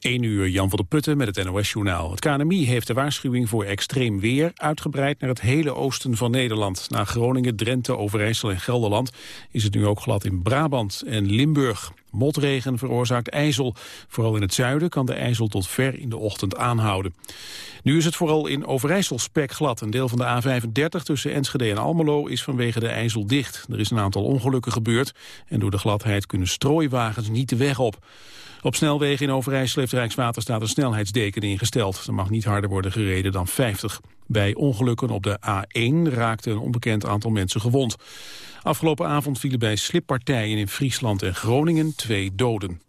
1 uur Jan van der Putten met het NOS-journaal. Het KNMI heeft de waarschuwing voor extreem weer uitgebreid naar het hele oosten van Nederland. Na Groningen, Drenthe, Overijssel en Gelderland is het nu ook glad in Brabant en Limburg. Motregen veroorzaakt ijzel. Vooral in het zuiden kan de ijzel tot ver in de ochtend aanhouden. Nu is het vooral in Overijssel spekglad. Een deel van de A35 tussen Enschede en Almelo is vanwege de ijzel dicht. Er is een aantal ongelukken gebeurd en door de gladheid kunnen strooiwagens niet de weg op. Op snelwegen in Overijssel heeft Rijkswaterstaat een snelheidsdeken ingesteld. Er mag niet harder worden gereden dan 50. Bij ongelukken op de A1 raakte een onbekend aantal mensen gewond. Afgelopen avond vielen bij slippartijen in Friesland en Groningen twee doden.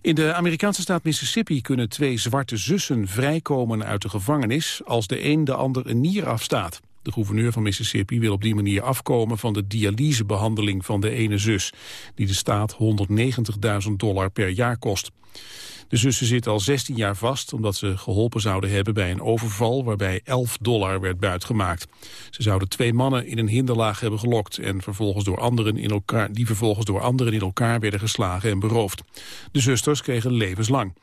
In de Amerikaanse staat Mississippi kunnen twee zwarte zussen vrijkomen uit de gevangenis als de een de ander een nier afstaat. De gouverneur van Mississippi wil op die manier afkomen van de dialysebehandeling van de ene zus, die de staat 190.000 dollar per jaar kost. De zussen zitten al 16 jaar vast omdat ze geholpen zouden hebben bij een overval waarbij 11 dollar werd buitgemaakt. Ze zouden twee mannen in een hinderlaag hebben gelokt en vervolgens door anderen in elkaar, die vervolgens door anderen in elkaar werden geslagen en beroofd. De zusters kregen levenslang.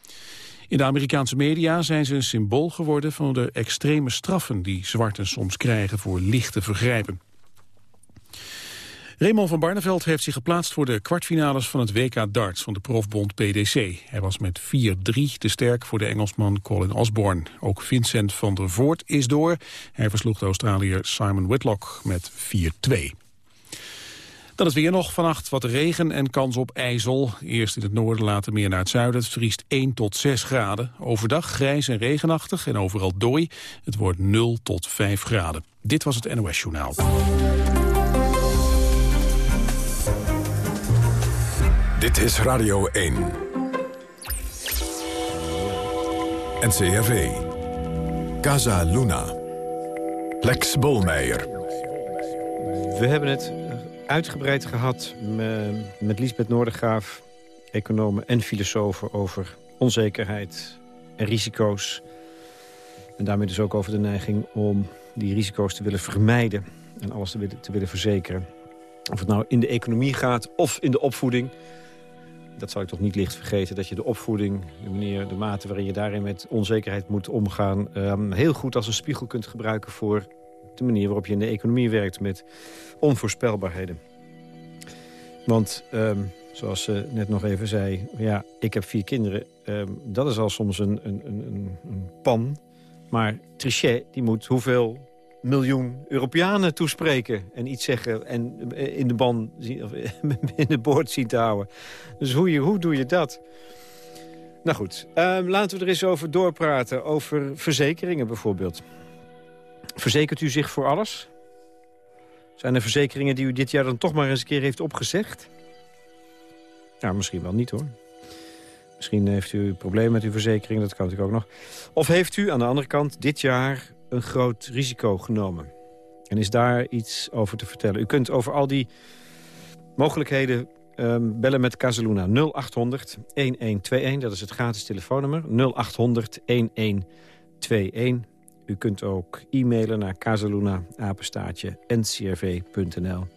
In de Amerikaanse media zijn ze een symbool geworden van de extreme straffen die zwarten soms krijgen voor lichte vergrijpen. Raymond van Barneveld heeft zich geplaatst voor de kwartfinales van het WK darts van de profbond PDC. Hij was met 4-3 te sterk voor de Engelsman Colin Osborne. Ook Vincent van der Voort is door. Hij versloeg de Australiër Simon Whitlock met 4-2. Dan is weer nog vannacht wat regen en kans op ijzel. Eerst in het noorden, later meer naar het zuiden. Het vriest 1 tot 6 graden. Overdag grijs en regenachtig en overal dooi. Het wordt 0 tot 5 graden. Dit was het NOS Journaal. Dit is Radio 1. NCRV. Casa Luna. Lex Bolmeijer. We hebben het uitgebreid gehad met Liesbeth Noordergraaf... economen en filosofen over onzekerheid en risico's. En daarmee dus ook over de neiging om die risico's te willen vermijden... en alles te willen, te willen verzekeren. Of het nou in de economie gaat of in de opvoeding dat zal ik toch niet licht vergeten... dat je de opvoeding, de manier, de mate waarin je daarin met onzekerheid moet omgaan... Um, heel goed als een spiegel kunt gebruiken voor de manier waarop je in de economie werkt... met onvoorspelbaarheden. Want, um, zoals ze net nog even zei, ja, ik heb vier kinderen. Um, dat is al soms een, een, een, een pan. Maar Trichet, die moet hoeveel miljoen Europeanen toespreken en iets zeggen en in de ban of in de boord zien te houden. Dus hoe, je, hoe doe je dat? Nou goed, um, laten we er eens over doorpraten. Over verzekeringen bijvoorbeeld. Verzekert u zich voor alles? Zijn er verzekeringen die u dit jaar dan toch maar eens een keer heeft opgezegd? Nou, misschien wel niet hoor. Misschien heeft u problemen met uw verzekering, dat kan natuurlijk ook nog. Of heeft u aan de andere kant dit jaar een groot risico genomen. En is daar iets over te vertellen? U kunt over al die mogelijkheden um, bellen met Casaluna 0800 1121. Dat is het gratis telefoonnummer 0800 1121. U kunt ook e-mailen naar casaluna ncrv.nl.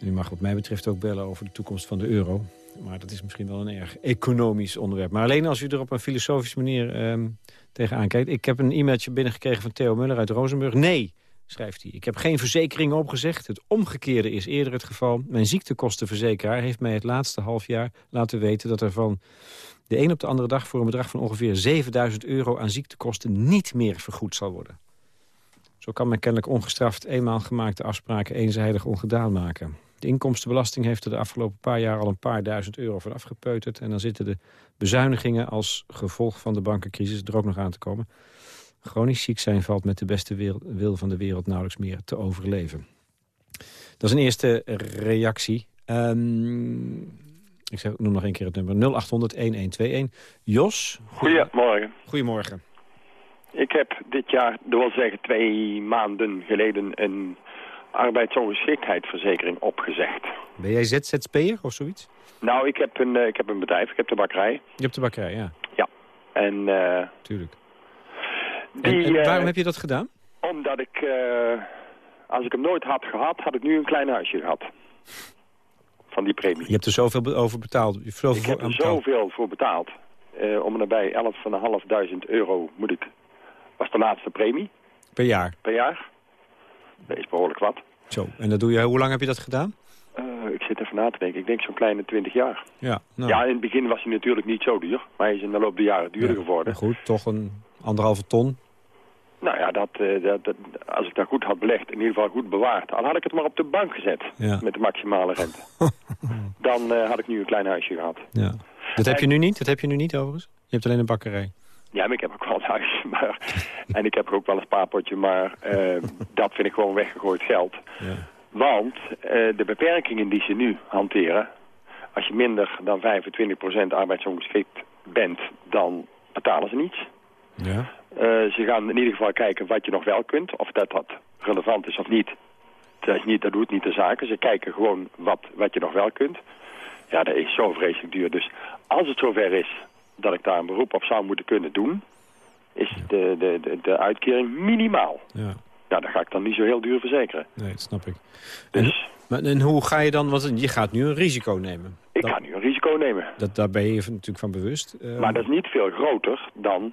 u mag wat mij betreft ook bellen over de toekomst van de euro. Maar dat is misschien wel een erg economisch onderwerp. Maar alleen als u er op een filosofische manier um, tegenaan kijkt. Ik heb een e-mailtje binnengekregen van Theo Muller uit Rozenburg. Nee, schrijft hij. Ik heb geen verzekeringen opgezegd. Het omgekeerde is eerder het geval. Mijn ziektekostenverzekeraar heeft mij het laatste half jaar laten weten... dat er van de een op de andere dag voor een bedrag van ongeveer 7000 euro aan ziektekosten niet meer vergoed zal worden. Zo kan men kennelijk ongestraft eenmaal gemaakte afspraken eenzijdig ongedaan maken. De inkomstenbelasting heeft er de afgelopen paar jaar al een paar duizend euro van afgepeuterd. En dan zitten de bezuinigingen als gevolg van de bankencrisis er ook nog aan te komen. Chronisch ziek zijn valt met de beste wil van de wereld nauwelijks meer te overleven. Dat is een eerste reactie. Um, ik zeg, noem nog een keer het nummer 0800-1121. Jos? Goedemorgen. Goedemorgen. Ik heb dit jaar, dat wil zeggen twee maanden geleden... een arbeidsongeschiktheidsverzekering opgezegd. Ben jij ZZP'er of zoiets? Nou, ik heb, een, uh, ik heb een bedrijf. Ik heb de bakkerij. Je hebt de bakkerij, ja. Ja. En... Uh, Tuurlijk. Die, en, en waarom uh, heb je dat gedaan? Omdat ik... als ik hem nooit had gehad, had ik nu een klein huisje gehad. Van die premie. Je hebt er zoveel over betaald. Je ik heb er zoveel voor betaald. eh, om en nabij 11.500 euro moet ik, was de laatste premie Per jaar. per jaar. Dat is behoorlijk wat. Zo. En dat doe je, hoe lang heb je dat gedaan? Eh, ik zit even na te denken. Ik denk zo'n kleine 20 jaar. Ja. Nou, Ja, in het begin was hij natuurlijk niet zo duur. Maar hij is in de loop der jaren duurder ja. geworden. Goed, toch een anderhalve ton. Nou ja, dat, eh, dat, dat- als ik dat goed had belegd, in ieder geval goed bewaard... al had ik het maar op de bank gezet Ja. met de maximale rente. dan eh, had ik nu een klein huisje gehad. Ja. Dat heb je nu niet? Dat heb je nu niet overigens? Je hebt alleen een bakkerij. Ja, maar ik heb ook wel een huis. Maar, en ik heb ook wel een spaarpotje, maar eh, dat vind ik gewoon weggegooid geld. Ja. Want de beperkingen die ze nu hanteren... als je minder dan 25% arbeidsongeschikt bent, dan betalen ze niets. Ja. Eh, ze gaan in ieder geval kijken wat je nog wel kunt, of dat, dat relevant is of niet. Dat, is niet. dat doet niet de zaken. Ze kijken gewoon wat, wat je nog wel kunt. Ja, dat is zo vreselijk duur. Dus als het zover is dat ik daar een beroep op zou moeten kunnen doen... is de, de, de, de uitkering minimaal. Ja. Nou, dat ga ik dan niet zo heel duur verzekeren. Nee, dat snap ik. En, Dus maar, en hoe ga je dan, want je gaat nu een risico nemen. ik dat, ga nu een risico nemen. dat, daar ben je je natuurlijk van bewust. Eh, Maar dat is niet veel groter dan,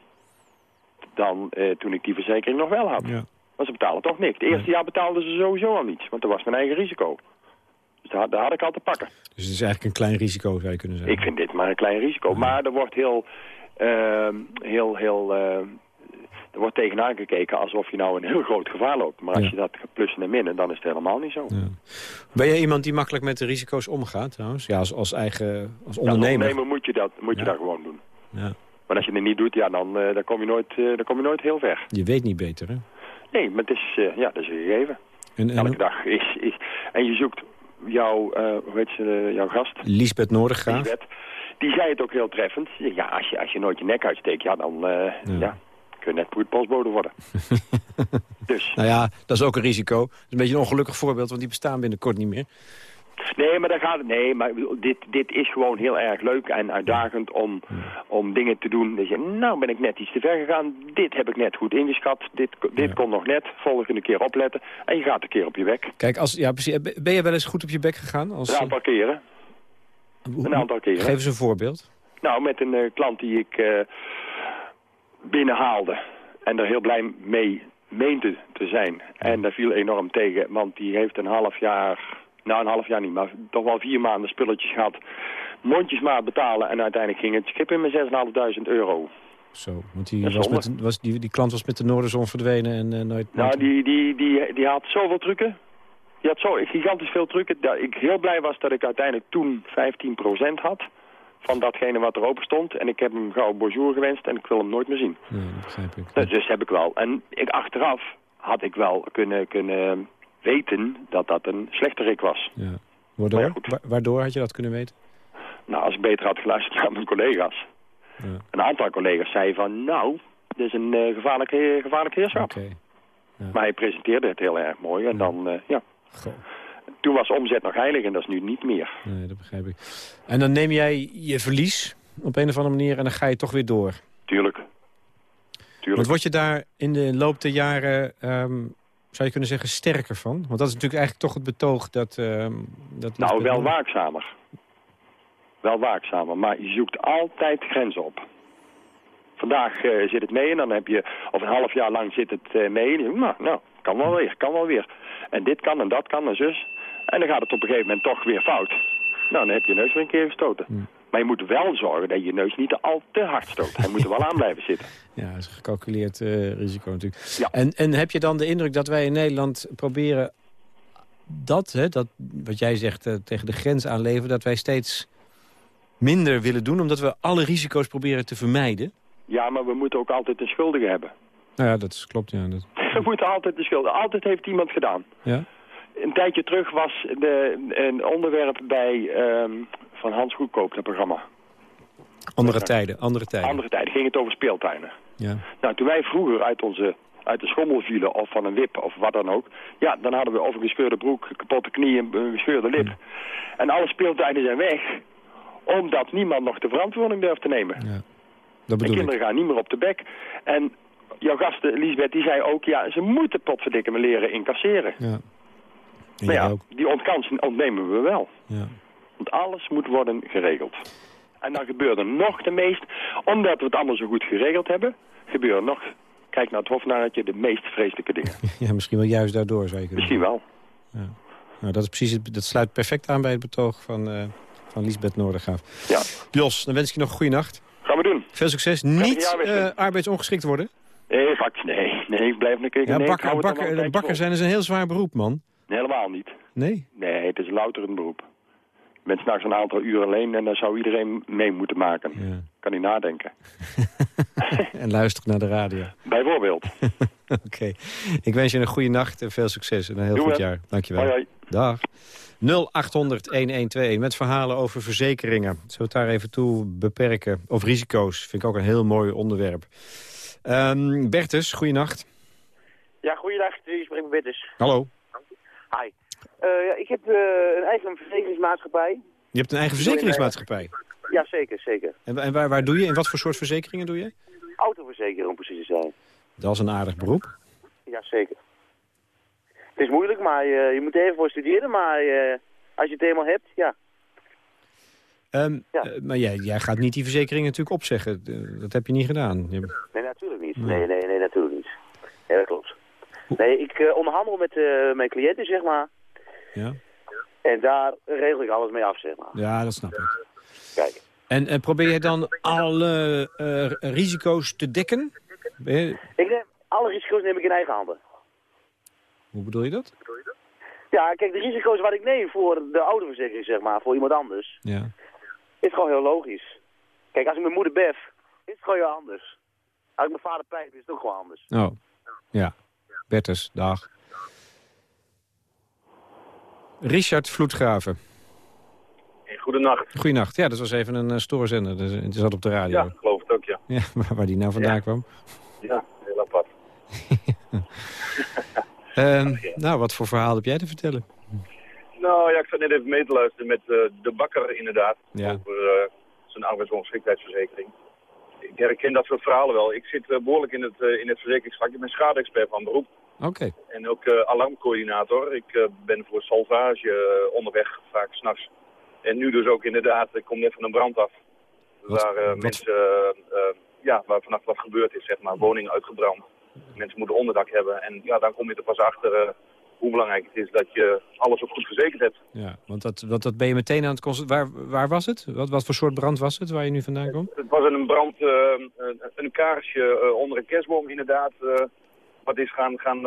dan eh, toen ik die verzekering nog wel had. Ja. Want ze betalen toch niks. Het eerste jaar betaalden ze sowieso al niets, want dat was mijn eigen risico. Dus daar, daar had ik al te pakken. Dus het is eigenlijk een klein risico, zou je kunnen zeggen. Ik vind dit maar een klein risico. Maar er wordt heel, ehm, heel, heel, ehm, er wordt tegenaan gekeken alsof je nou een heel groot gevaar loopt. Maar als je dat plussen en minnen, dan is het helemaal niet zo. Ben jij iemand die makkelijk met de risico's omgaat trouwens? Ja, als, als eigen als Als ondernemer. moet je dat, moet je dat gewoon doen. Ja. Maar als je het niet doet, ja, dan, eh, dan, kom, je nooit, eh, dan kom je nooit heel ver. Je weet niet beter, hè? Nee, maar het is, eh, ja, dat is een gegeven. En, en, Elke dag is, is... En je zoekt jouw, eh, hoe heet ze, jouw gast, Lisbeth Noordegraaf. Lisbeth, die zei het ook heel treffend. Ja, als je, als je nooit je nek uitsteekt, ja, dan Ja. ja. kun je net postbode worden. dus, Nou ja, dat is ook een risico. Dat is een beetje een ongelukkig voorbeeld, want die bestaan binnenkort niet meer. Nee, maar daar gaat. Nee, maar dit, dit is gewoon heel erg leuk en uitdagend om, om dingen te doen. Dat je, nou ben ik net iets te ver gegaan. Dit heb ik net goed ingeschat. Dit, dit Ja. komt nog net. Volgende keer opletten. En je gaat een keer op je bek. Kijk, als, ja, precies, ben je wel eens goed op je bek gegaan? Als, Een aantal keren. hoe- Een aantal keren. Geef eens een voorbeeld. Nou, met een eh, klant die ik eh, binnenhaalde en er heel blij mee meende te zijn. En dat viel enorm tegen, want die heeft een half jaar, nou een half jaar niet, maar toch wel vier maanden spulletjes gehad. Mondjesmaat betalen en uiteindelijk ging het schip in met 6.500 euro. Zo, want die, was met, was, die, die klant was met de Noorderzon verdwenen en eh, nooit... Nou, nooit- die, die, die, die had zoveel trucken. Die had zo gigantisch veel trucken dat ik heel blij was dat ik uiteindelijk toen 15% had van datgene wat er open stond. En ik heb hem gauw bonjour gewenst en ik wil hem nooit meer zien. Nee, dat begrijp ik. Dus, dus heb ik wel. En ik, achteraf had ik wel kunnen, kunnen weten dat dat een slechterik was. Ja. Waardoor? Maar ja, goed. Wa- waardoor had je dat kunnen weten? Nou, als ik beter had geluisterd naar mijn collega's. Ja. Een aantal collega's zeiden van, nou, dit is een eh, gevaarlijk, eh, gevaarlijk heerschap. Maar hij presenteerde het heel erg mooi. En dan, eh, ja, Goh. toen was omzet nog heilig en dat is nu niet meer. Nee, dat begrijp ik. En dan neem jij je verlies op een of andere manier en dan ga je toch weer door. Tuurlijk. Tuurlijk. Want word je daar in de loop der jaren, ehm, zou je kunnen zeggen, sterker van? Want dat is natuurlijk eigenlijk toch het betoog dat... ehm dat Nou, wel waakzamer. Wel waakzamer, maar je zoekt altijd grenzen op. Vandaag eh, zit het mee en dan heb je, of een half jaar lang zit het eh, mee. En je, nou, nou, kan wel weer, kan wel weer. En dit kan en dat kan en zus. En dan gaat het op een gegeven moment toch weer fout. Nou, dan heb je je neus weer een keer gestoten. Hmm. Maar je moet wel zorgen dat je neus niet al te hard stoot. Hij moet er wel aan blijven zitten. Ja, dat is een gecalculeerd eh, risico natuurlijk. Ja. En, en heb je dan de indruk dat wij in Nederland proberen dat, hè, dat wat jij zegt, eh, tegen de grens aanleven... dat wij steeds minder willen doen, omdat we alle risico's proberen te vermijden? Ja, maar we moeten ook altijd een schuldige hebben. Nou ja, dat is, klopt, ja. Dat, We moeten altijd de schuldige. Altijd heeft iemand gedaan. ja? Een tijdje terug was de, een onderwerp bij ehm, van Hans Goedkoop, dat programma. Andere tijden, andere tijden. Andere tijden ging het over speeltuinen. Ja. Nou, toen wij vroeger uit, onze, uit de schommel vielen of van een wip of wat dan ook... ja, dan hadden we over een gescheurde broek, kapotte knieën, een gescheurde lip. En alle speeltuinen zijn weg, omdat niemand nog de verantwoording durft te nemen. ja. De Dat bedoel ik. kinderen gaan niet meer op de bek. En jouw gasten, Lisbeth, die zei ook... ja, ze moeten potverdikke me leren incasseren. Ja. Maar jij ja, ook. die ontkans ontnemen we wel. Ja. Want alles moet worden geregeld. En dan gebeuren nog de meest, omdat we het allemaal zo goed geregeld hebben, gebeuren nog, kijk naar het hofnaartje, de meest vreselijke dingen. Ja, misschien wel juist daardoor, zou je kunnen Misschien wel. Ja. Nou, dat, is precies het, dat sluit perfect aan bij het betoog van, uh, van Lisbeth Noordergaaf. Ja. Jos, dan wens ik je nog een goede nacht. Gaan we doen. Veel succes. Niet uh, arbeidsongeschikt worden. Nee, fuck, nee. Nee, ik blijf een keer... Ja, nee, bakker, bakker, bakker zijn is een heel zwaar beroep, man. Nee, helemaal niet. Nee? Nee, het is louter een beroep. Je bent s'nachts een aantal uren alleen en dan zou iedereen mee moeten maken. Ja. Kan hij nadenken. en luisteren naar de radio. Bijvoorbeeld. Oké. Okay. Ik wens je een goede nacht en veel succes en een heel Doe goed het. jaar. Dankjewel. Hoi, hoi. Dag. 0800-1121 met verhalen over verzekeringen. Zullen we het daar even toe beperken? Of risico's, vind ik ook een heel mooi onderwerp. Um, Bertus, goeienacht. Ja, goeiedag. Ik spreek met Bertus. Hallo. Hi. Uh, ja, ik heb uh, een eigen verzekeringsmaatschappij. Je hebt een eigen verzekeringsmaatschappij? Ja, zeker, zeker. En, en waar, waar doe je? En wat voor soort verzekeringen doe je? Autoverzekeren, om precies te zijn. Dat is een aardig beroep. Ja, zeker. Het is moeilijk, maar je, je moet er even voor studeren. Maar als je het eenmaal hebt, ja. Um, ja. Uh, maar jij, jij gaat niet die verzekering natuurlijk opzeggen. Dat heb je niet gedaan. Je... Nee, natuurlijk niet. Nee, nee, nee, natuurlijk niet. Ja, dat klopt. Nee, ik uh, onderhandel met uh, mijn cliënten, zeg maar. Ja. En daar regel ik alles mee af, zeg maar. Ja, dat snap ik. Kijk. En, en probeer je dan alle uh, risico's te dekken? Je... Ik neem, alle risico's neem ik in eigen handen. Hoe bedoel je dat? Ja, kijk, de risico's wat ik neem voor de autoverzekering, zeg maar, voor iemand anders, ja. is gewoon heel logisch. Kijk, als ik mijn moeder bef, is het gewoon heel anders. Als ik mijn vader pijp, is het ook gewoon anders. Oh, ja. Bertus, dag. Richard Vloedgraven. Goedenacht. Goedenacht. Ja, dat was even een uh, stoorzender. Dus, het zat op de radio. Ja, geloof het ook, ja. ja waar, waar die nou vandaan ja. kwam. Ja, heel apart. um, nou, wat voor verhaal heb jij te vertellen? Nou ja, ik zat net even mee te luisteren met uh, de bakker inderdaad. Over uh, zijn arbeidsongeschiktheidsverzekering. Ik herken dat soort verhalen wel. Ik zit behoorlijk in het, in het verzekeringsvak. Ik ben schade-expert van beroep. Oké. Okay. En ook uh, alarmcoördinator. Ik ben voor salvage onderweg, vaak s'nachts. En nu dus ook inderdaad, ik kom net van een brand af. Wat, waar wat... mensen, ja, waar vannacht wat gebeurd is, zeg maar, woningen uitgebrand. Mensen moeten onderdak hebben. En ja, dan kom je er pas achter hoe belangrijk het is dat je alles ook goed verzekerd hebt. Ja, want dat, dat, dat ben je meteen aan het constateren. Waar, waar was het? Wat, wat voor soort brand was het waar je nu vandaan komt? Het, het was een brand, een, een kaarsje onder een kerstboom inderdaad wat is gaan, gaan,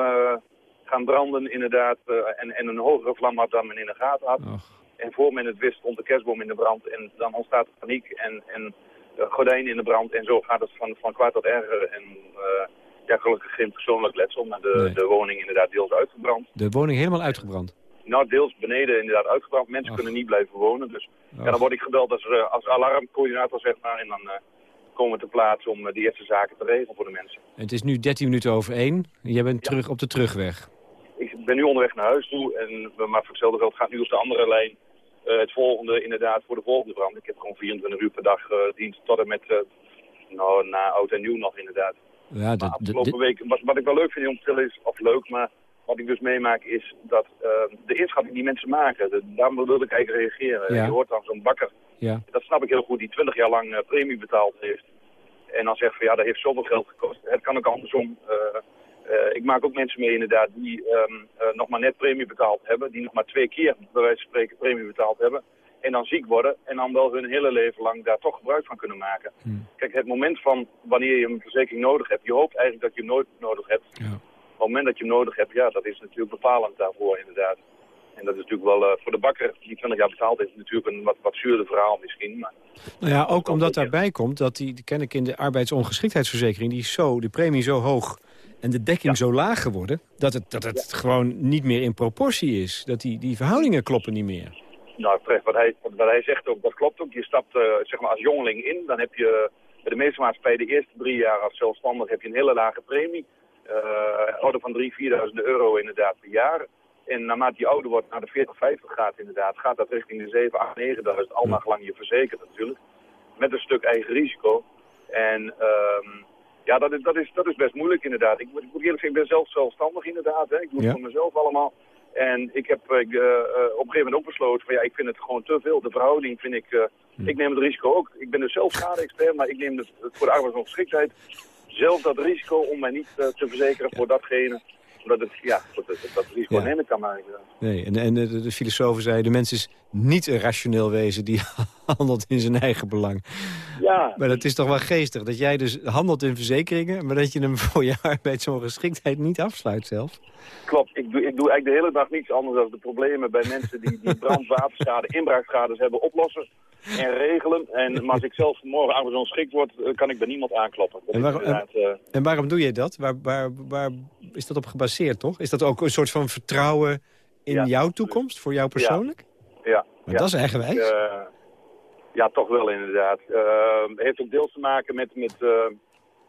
gaan branden inderdaad. En, en een hogere vlam had dan men in de gaten had. Och. En voor men het wist stond de kerstboom in de brand. En dan ontstaat er paniek en, en gordijnen in de brand. En zo gaat het van, van kwaad tot erger. En ja, gelukkig geen persoonlijk letsel. Maar de, Nee. de woning inderdaad deels uitgebrand. De woning helemaal uitgebrand. Nou, deels beneden inderdaad uitgebrand. Mensen kunnen niet blijven wonen. Dus ja, dan word ik gebeld als, eh, als alarmcoördinator, zeg maar. En dan eh, komen we te plaats om eh, die eerste zaken te regelen voor de mensen. En het is nu 13 minuten over 1. Jij bent Ja. terug op de terugweg. Ik ben nu onderweg naar huis toe. En, maar voor hetzelfde geld gaat nu op de andere lijn het volgende inderdaad voor de volgende brand. Ik heb gewoon 24 uur per dag dienst tot en met, nou, na oud en nieuw nog inderdaad. Ja, dat, afgelopen week, wat, wat ik wel leuk vind om te vertellen is, of leuk, maar wat ik dus meemaak is dat eh, de inschatting die mensen maken, de, daar wilde ik eigenlijk reageren. Ja. Je hoort dan zo'n bakker, ja. dat snap ik heel goed, die 20 jaar lang eh, premie betaald heeft. En dan zegt van ja, dat heeft zoveel geld gekost. Het kan ook andersom. Eh, eh, ik maak ook mensen mee inderdaad die ehm, eh, nog maar net premie betaald hebben. Die nog maar twee keer, bij wijze van spreken, premie betaald hebben. En dan ziek worden en dan wel hun hele leven lang daar toch gebruik van kunnen maken. Hm. Kijk, het moment van wanneer je een verzekering nodig hebt. Je hoopt eigenlijk dat je hem nooit nodig hebt. Ja. Op het moment dat je hem nodig hebt, ja, dat is natuurlijk bepalend daarvoor inderdaad. En dat is natuurlijk wel eh, voor de bakker die 20 jaar betaald heeft natuurlijk een wat, wat zuurder verhaal misschien. Maar Nou ja, ook omdat daarbij komt dat die, die ken ik in de arbeidsongeschiktheidsverzekering, die is zo, de premie zo hoog en de dekking zo laag geworden, dat het, dat het gewoon niet meer in proportie is. Dat die, die verhoudingen kloppen niet meer. Nou, terecht, wat hij, wat hij zegt ook, dat klopt ook. Je stapt eh, zeg maar als jongeling in, dan heb je bij de meeste maatschappijen de eerste drie jaar als zelfstandig heb je een hele lage premie. Eh ouder van 3.000, 4.000 euro inderdaad per jaar. En naarmate je ouder wordt, naar de 40, 50 gaat inderdaad, gaat dat richting de 7, 8, 9.000, al naar gelang je verzekerd natuurlijk. Met een stuk eigen risico. En ehm, ja, dat is, dat, is, dat is best moeilijk inderdaad. Ik moet, ik moet eerlijk zeggen, ik ben zelf zelfstandig inderdaad. Hè. Ik doe het Ja. voor mezelf allemaal. En ik heb ik, uh, op een gegeven moment ook besloten van ja, ik vind het gewoon te veel. De verhouding vind ik, uh, ik neem het risico ook. Ik ben dus zelf schade-expert, maar ik neem het voor de arbeidsongeschiktheid zelf dat risico om mij niet te verzekeren voor datgene omdat het, ja, dat, dat, dat risico ja. nemen kan maken. Nee, en, en de, de filosofen zeiden, de mens is niet een rationeel wezen die handelt in zijn eigen belang. Ja. Maar dat is toch wel geestig, dat jij dus handelt in verzekeringen... maar dat je hem voor je arbeidsongeschiktheid niet afsluit zelf? Klopt, ik doe, ik doe eigenlijk de hele dag niets anders dan de problemen bij mensen die, die brand, waterschade, inbraakschades hebben oplossen en regelen. En, maar als ik zelf morgen arbeidsongeschikt word, eh, kan ik bij niemand aankloppen. En, waarom, en, uh, en, waarom doe je dat? Waar, waar, waar is dat op gebaseerd, toch? Is dat ook een soort van vertrouwen in jouw toekomst, voor jou persoonlijk? Ja. ja. Maar dat is eigenwijs. Uh, ja, toch wel inderdaad. Het heeft ook deels te maken met, met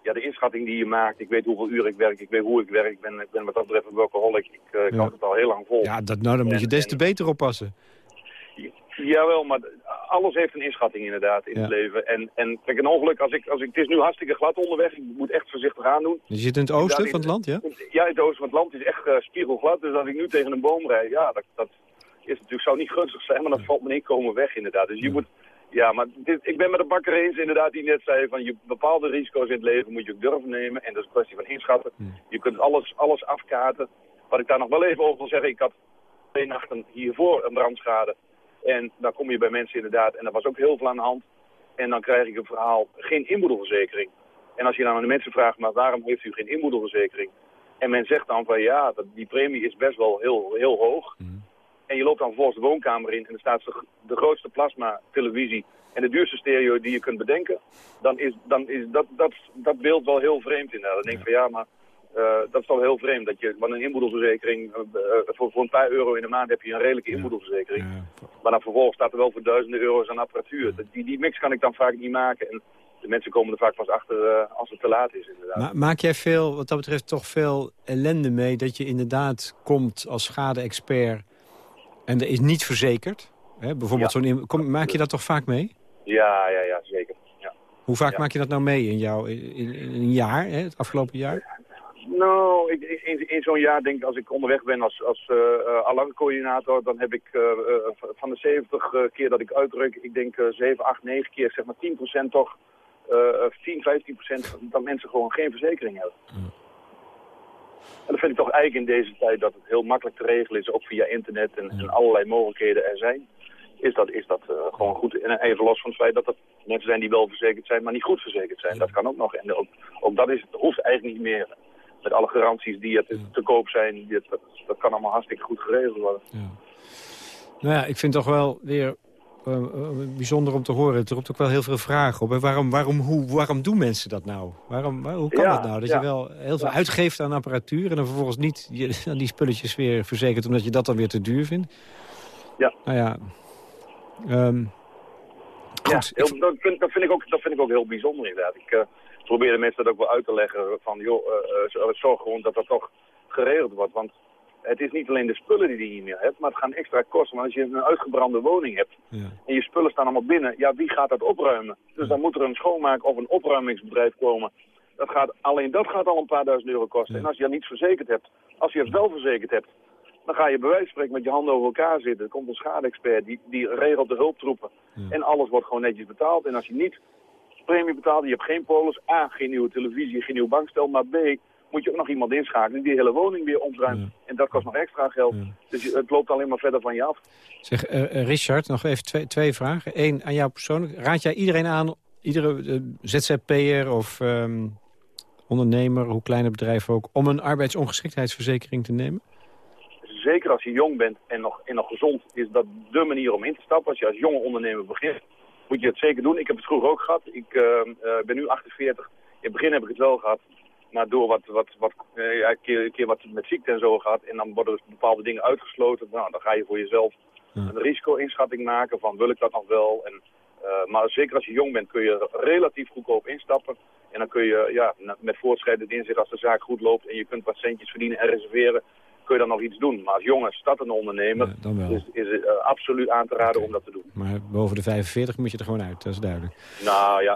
ja, de inschatting die je maakt. Ik weet hoeveel uur ik werk, ik weet hoe ik werk. Ik ben, ik ben wat dat betreft een workaholic. Ik uh, kan het al heel lang vol. Ja, dat, nou, dan moet je des te beter oppassen. Jawel, maar alles heeft een inschatting inderdaad in het leven. En, en kijk, een ongeluk, als ik, als ik, het is nu hartstikke glad onderweg. Ik moet echt voorzichtig aan doen. Je zit in het oosten van het land, ja? Ja, in het oosten van het land is echt uh, spiegelglad. Dus als ik nu tegen een boom rijd, ja, dat, dat is natuurlijk, zou niet gunstig zijn. Maar dan valt mijn inkomen weg inderdaad. Dus je moet... Ja, maar dit, ik ben met de bakker eens inderdaad die net zei van je bepaalde risico's in het leven moet je ook durven nemen. En dat is een kwestie van inschatten. Je kunt alles, alles afkaarten. Wat ik daar nog wel even over wil zeggen, ik had twee nachten hiervoor een brandschade. En dan kom je bij mensen inderdaad, en er was ook heel veel aan de hand. En dan krijg ik een verhaal, geen inboedelverzekering. En als je dan aan de mensen vraagt, maar waarom heeft u geen inboedelverzekering? En men zegt dan van ja, die premie is best wel heel, heel hoog. Mhm. En je loopt dan volgens de woonkamer in en er staat de grootste plasma-televisie en de duurste stereo die je kunt bedenken. Dan is, dan is dat, dat, dat beeld wel heel vreemd inderdaad. Dan denk ik van ja, maar dat is toch heel vreemd. Dat je, want een inboedelverzekering, uh, voor, voor een paar euro in de maand heb je een redelijke inboedelverzekering. Maar dan vervolgens staat er wel voor duizenden euro's aan apparatuur. Die, die mix kan ik dan vaak niet maken. En de mensen komen er vaak pas achter uh, als het te laat is inderdaad. Maar maak jij veel, wat dat betreft toch veel ellende mee... dat je inderdaad komt als schade-expert en er is niet verzekerd? Hè? Bijvoorbeeld ja. zo'n... Maak je dat toch vaak mee? Ja, ja, ja, zeker. Ja. Hoe vaak maak je dat nou mee in, jouw, in, in een jaar, hè, het afgelopen jaar? Nou, ik, in, in zo'n jaar denk ik, als ik onderweg ben als, als uh, alarmcoördinator, dan heb ik uh, van de 70 keer dat ik uitruk, ik denk 7, 8, 9 keer, zeg maar 10% toch, 10, 15% dat mensen gewoon geen verzekering hebben. Mm. En dat vind ik toch eigenlijk in deze tijd dat het heel makkelijk te regelen is, ook via internet en, en allerlei mogelijkheden er zijn. Is dat, is dat uh, gewoon goed. En even los van het feit dat er mensen zijn die wel verzekerd zijn, maar niet goed verzekerd zijn. Dat kan ook nog. En ook, ook dat is, hoeft eigenlijk niet meer met alle garanties die er te, te koop zijn, dat, dat, kan allemaal hartstikke goed geregeld worden. Ja. Nou ja, ik vind toch wel weer uh, bijzonder om te horen. Het roept ook wel heel veel vragen op. En waarom, waarom, hoe, waarom doen mensen dat nou? Waarom, hoe kan dat nou? Dat je wel heel veel uitgeeft aan apparatuur... en dan vervolgens niet je, die spulletjes weer verzekert... omdat je dat dan weer te duur vindt? Ja. Nou ja... Um, goed, ja, heel, dat, vind, dat, vind, ik ook, dat vind ik ook heel bijzonder inderdaad. Ik, uh, probeer de mensen dat ook wel uit te leggen van, joh, uh, zorg gewoon dat dat toch geregeld wordt. Want het is niet alleen de spullen die je niet meer hebt, maar het gaan extra kosten. Maar als je een uitgebrande woning hebt ja. en je spullen staan allemaal binnen, ja, wie gaat dat opruimen? Dus dan moet er een schoonmaak of een opruimingsbedrijf komen. Dat gaat, alleen dat gaat al een paar duizend euro kosten. En als je dat niet verzekerd hebt, als je het wel verzekerd hebt, dan ga je bij wijze van spreken met je handen over elkaar zitten. Er komt een schade-expert, die, die regelt de hulptroepen. En alles wordt gewoon netjes betaald. En als je niet premie betaalt, je hebt geen polis, A, geen nieuwe televisie, geen nieuw bankstel, maar B, moet je ook nog iemand inschakelen die de hele woning weer omruimt. En dat kost nog extra geld. Dus het loopt alleen maar verder van je af. Zeg, uh, Richard, nog even twee, twee vragen. Eén aan jou persoonlijk. Raad jij iedereen aan, iedere uh, ZZP'er of um, ondernemer, hoe klein het bedrijf ook... om een arbeidsongeschiktheidsverzekering te nemen? Zeker als je jong bent en nog, en nog gezond, is dat de manier om in te stappen. Als je als jonge ondernemer begint, moet je het zeker doen. Ik heb het vroeger ook gehad. Ik uh, ben nu 48. In het begin heb ik het wel gehad. Maar door wat, wat, wat uh, ja, een, keer, keer wat met ziekte en zo gehad. En dan worden bepaalde dingen uitgesloten. Nou, dan ga je voor jezelf een risico-inschatting maken van wil ik dat nog wel. En, uh, maar zeker als je jong bent kun je relatief goedkoop instappen. En dan kun je ja, met voortschrijdend inzicht als de zaak goed loopt en je kunt wat centjes verdienen en reserveren kun je dan nog iets doen. Maar als jonge startende ondernemer Ja, dan wel. is, is het eh, absoluut aan te raden om dat te doen. Maar boven de 45 moet je er gewoon uit, dat is duidelijk. Nou ja,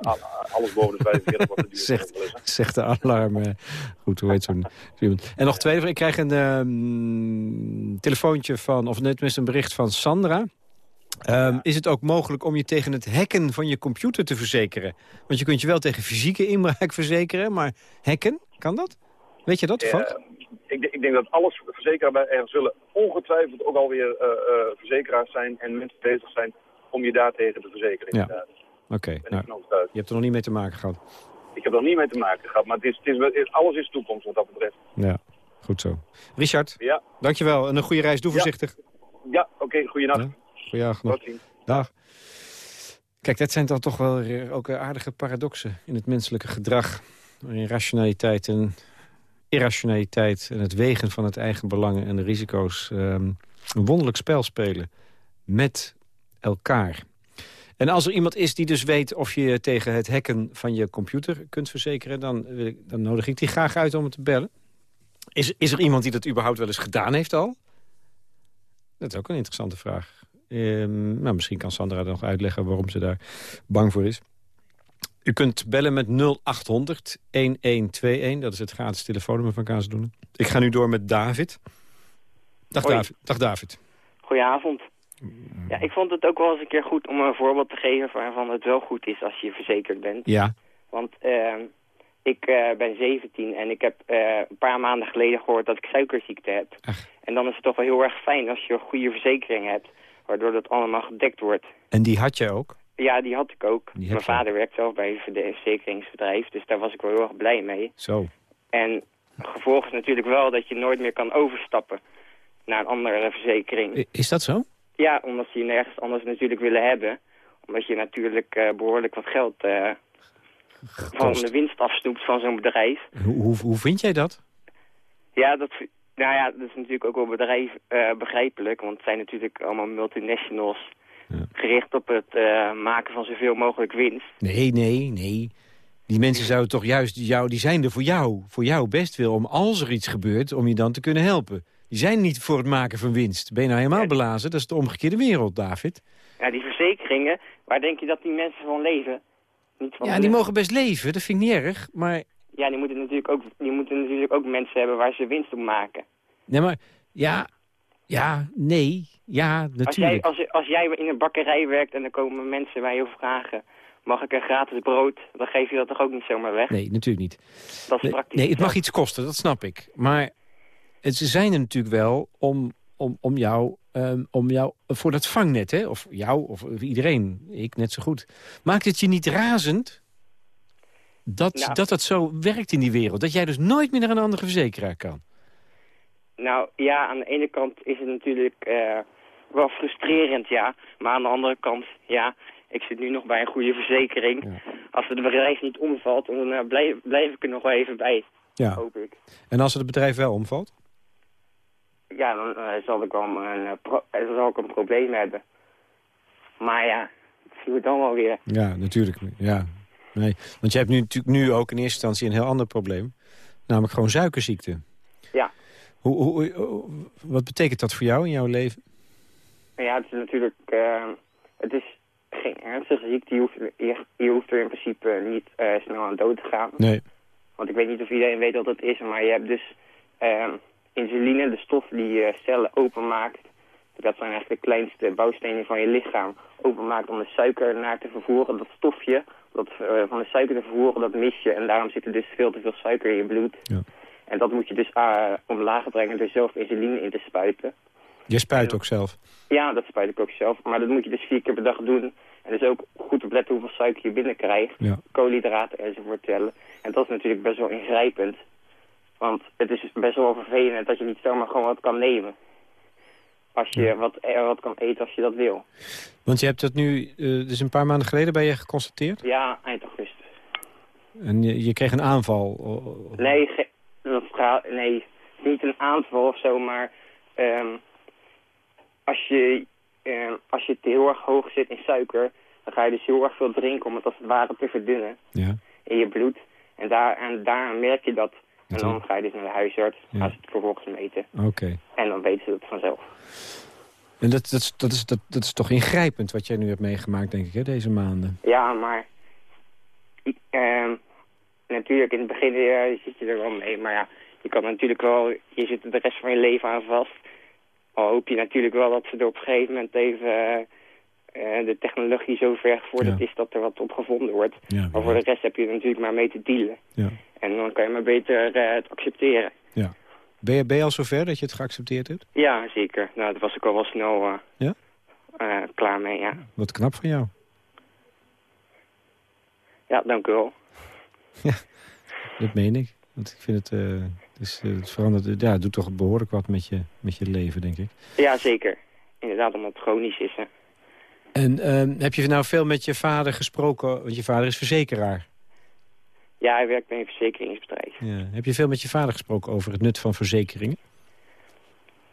alles boven de 45 wordt te duur. Zegt, zegt de alarm. eh, Goed, hoe heet zo'n zo iemand? En nog twee, ik krijg een ehm, telefoontje van, of net tenminste een bericht van Sandra. Ehm, Is het ook mogelijk om je tegen het hacken van je computer te verzekeren? Want je kunt je wel tegen fysieke inbraak verzekeren, maar hacken, kan dat? Weet je dat? Ik, denk- ik denk dat alles verzekeraars, er zullen ongetwijfeld ook alweer eh, eh, verzekeraars zijn en mensen bezig zijn om je daartegen te verzekeren. Ja. Oké, nou, je hebt er nog niet mee te maken gehad. Ik heb er niet mee te maken gehad, maar het is, het is, alles is toekomst wat dat betreft. Ja, goed zo. Richard, Ja, dankjewel en een goede reis. Doe Ja. voorzichtig. ja oké, goeienacht. Ja. Goeiedag nog. Tot ziens. Dag. Kijk, dat zijn dan toch wel ook aardige paradoxen in het menselijke gedrag. Waarin rationaliteit en irrationaliteit en het wegen van het eigen belangen en de risico's... ehm, een wonderlijk spel spelen met elkaar. En als er iemand is die dus weet of je tegen het hacken van je computer kunt verzekeren... dan, dan nodig ik die graag uit om het te bellen. Is, is er iemand die dat überhaupt wel eens gedaan heeft al? Dat is ook een interessante vraag. Nou, misschien kan Sandra nog uitleggen waarom ze daar bang voor is. U kunt bellen met 0800 1121. Dat is het gratis telefoonnummer van Kaasdoenen. Ik ga nu door met David. Dag, Hoi. David. Dag David. Goedenavond. Ja, ik vond het ook wel eens een keer goed om een voorbeeld te geven waarvan het wel goed is als je verzekerd bent. Ja. Want eh, ik eh, ben 17 en ik heb eh, een paar maanden geleden gehoord dat ik suikerziekte heb. Ach. En dan is het toch wel heel erg fijn als je een goede verzekering hebt, waardoor dat allemaal gedekt wordt. En die had je ook? Ja, die had ik ook. Die Mijn vader werkt zelf bij een verzekeringsbedrijf, dus daar was ik wel heel erg blij mee. Zo. En gevolg is natuurlijk wel dat je nooit meer kan overstappen naar een andere verzekering. Is dat zo? Ja, omdat ze je nergens anders natuurlijk willen hebben. Omdat je natuurlijk eh, behoorlijk wat geld eh, van de winst afsnoept van zo'n bedrijf. Hoe, hoe, hoe vind jij dat? Ja, dat, nou ja, dat is natuurlijk ook wel bedrijf, eh, begrijpelijk. Want het zijn natuurlijk allemaal multinationals. Gericht op het eh, maken van zoveel mogelijk winst. Nee, nee, nee. Die mensen zouden toch juist jou, die zijn er voor jou, voor jou best wil, om als er iets gebeurt, om je dan te kunnen helpen. Die zijn niet voor het maken van winst. Ben je nou helemaal Ja. belazen? Dat is de omgekeerde wereld, David. Ja, die verzekeringen, waar denk je dat die mensen van leven? Niet van Ja, die mogen best leven, dat vind ik niet erg. Maar, Ja, die moeten, natuurlijk ook, die moeten natuurlijk ook mensen hebben waar ze winst op maken. nee, maar, ja, ja, nee, ja, Als jij, natuurlijk. als, als jij in een bakkerij werkt en er komen mensen bij je vragen... mag ik een gratis brood? Dan geef je dat toch ook niet zomaar weg? Nee, natuurlijk niet. Dat is Nee, praktisch. nee, het mag iets kosten, dat snap ik. Maar het, ze zijn er natuurlijk wel om, om, om, jou, ehm, om jou voor dat vangnet, hè? Of jou, of iedereen, ik net zo goed. Maakt het je niet razend dat, Nou. dat dat zo werkt in die wereld? Dat jij dus nooit meer naar een andere verzekeraar kan? Nou ja, aan de ene kant is het natuurlijk eh, wel frustrerend, ja. Maar aan de andere kant, ja, ik zit nu nog bij een goede verzekering. Ja. Als het bedrijf niet omvalt, dan eh, blijf, blijf ik er nog wel even bij, Ja. hoop ik. En als het bedrijf wel omvalt? Ja, dan eh, zal ik wel een, eh, zal ik een probleem hebben. Maar ja, dat zien we dan wel weer. Ja, natuurlijk. Ja. Nee. Want je hebt nu natuurlijk nu ook in eerste instantie een heel ander probleem. Namelijk gewoon suikerziekte. Ja. Hoe, hoe, hoe- wat betekent dat voor jou in jouw leven? Nou Ja, het is natuurlijk, eh, het is geen ernstige ziekte. Je hoeft, je, je hoeft er in principe niet eh, snel aan dood te gaan. Nee. Want ik weet niet of iedereen weet wat dat is, maar je hebt dus eh, insuline, de stof die je cellen openmaakt. Dat zijn eigenlijk de kleinste bouwstenen van je lichaam. Openmaakt om de suiker naar te vervoeren. Dat stofje dat, eh, van de suiker te vervoeren, dat mis je. En daarom zit er dus veel te veel suiker in je bloed. Ja. En dat moet je dus uh, omlaag brengen door zelf insuline in te spuiten. Je spuit ook zelf. Ja, dat spuit ik ook zelf. Maar dat moet je dus vier keer per dag doen. En dus ook goed opletten hoeveel suiker je binnenkrijgt. Ja. Koolhydraten enzovoort tellen. En dat is natuurlijk best wel ingrijpend. Want het is best wel vervelend dat je niet zomaar gewoon wat kan nemen. Als je wat, eh, wat kan eten als je dat wil. Want je hebt dat nu, eh, dus een paar maanden geleden ben je geconstateerd. Ja, eind augustus. En je, je kreeg een aanval. Nee, ge- dat nee, niet een aanval of zo, maar ehm, als, je, ehm, als je te heel erg hoog zit in suiker, dan ga je dus heel erg veel drinken om het als het ware te verdunnen Ja. in je bloed. En, daar, en daar merk je dat En dan ga je dus naar de huisarts, Ja. gaan ze het vervolgens meten. Oké. En dan weten ze het vanzelf. En dat, dat, is- dat, is, dat, dat is toch ingrijpend wat jij nu hebt meegemaakt, denk ik, hè, deze maanden. Ja, maar... ehm, natuurlijk, in het begin eh, zit je er wel mee. Maar ja, je kan natuurlijk wel... Je zit er de rest van je leven aan vast. Hoop je natuurlijk wel dat ze er op een gegeven moment even... eh, eh, de technologie zo ver gevorderd Ja. is dat er wat op gevonden wordt. Ja, Maar voor de rest heb je er natuurlijk maar mee te dealen. ja. En dan kan je maar beter eh, het accepteren. ja. Ben, je, ben je al zover dat je het geaccepteerd hebt? Ja, zeker. Nou, daar was ik al wel snel Ja? klaar mee, ja. Wat knap van jou. Ja, dank u wel. Dat meen ik. Want ik vind het... eh, dus, eh, het verandert... Ja, het doet toch behoorlijk wat met je, met je leven, denk ik. Ja, zeker. Inderdaad, omdat het chronisch is. Hè. En ehm, heb je nou veel met je vader gesproken? Want je vader is verzekeraar. Ja, hij werkt bij een verzekeringsbedrijf. Ja. Heb je veel met je vader gesproken over het nut van verzekeringen?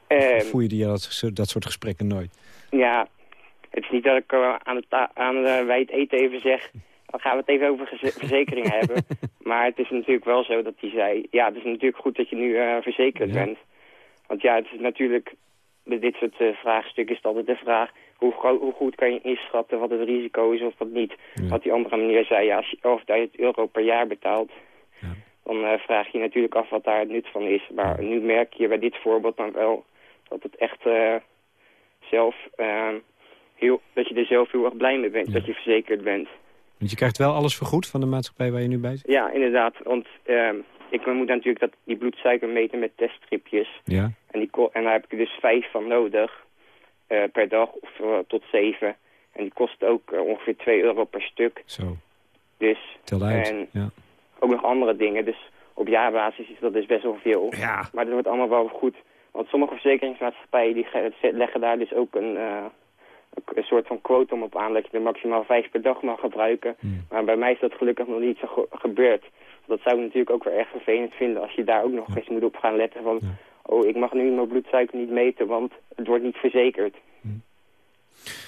Ehm, Of voer je die dat, dat soort gesprekken nooit? ja, het is niet dat ik eh, aan, het aan eh, bij het eten even zeg... dan gaan we het even over verzekeringen hebben. Maar het is natuurlijk wel zo dat hij zei... ja, het is natuurlijk goed dat je nu eh, verzekerd Ja. bent. Want ja, het is natuurlijk... Bij dit soort eh, vraagstukken is het altijd de vraag... Hoe, hoe goed kan je inschatten wat het risico is of wat niet? Ja. Wat die andere meneer zei, ja, als je 11.000 euro per jaar betaalt... Ja. dan eh, vraag je natuurlijk af wat daar het nut van is. Maar nu merk je bij dit voorbeeld dan wel dat het echt zelf... heel, dat je er zelf heel erg blij mee bent, Ja. dat je verzekerd bent. Want je krijgt wel alles vergoed van de maatschappij waar je nu bij zit? Ja, inderdaad. Want ehm, ik moet natuurlijk dat, die bloedsuiker meten met teststripjes. Ja. En, die, en daar heb ik er dus vijf van nodig eh, per dag of eh, tot zeven. En die kost ook eh, ongeveer 2 euro per stuk. Zo, Dus tel uit. En- Ja. ook nog andere dingen. Dus op jaarbasis is dat dus best wel veel. ja. Maar dat wordt allemaal wel goed. Want sommige verzekeringsmaatschappijen die ge- leggen daar dus ook een, eh, een- soort van quotum op aan... dat je er maximaal vijf per dag mag gebruiken. Hmm. Maar bij mij is dat gelukkig nog niet zo ge- gebeurd. Dat zou ik natuurlijk ook wel erg vervelend vinden... als je daar ook nog eens moet op gaan letten van... Ja. oh, ik mag nu mijn bloedsuiker niet meten, want het wordt niet verzekerd. Hmm.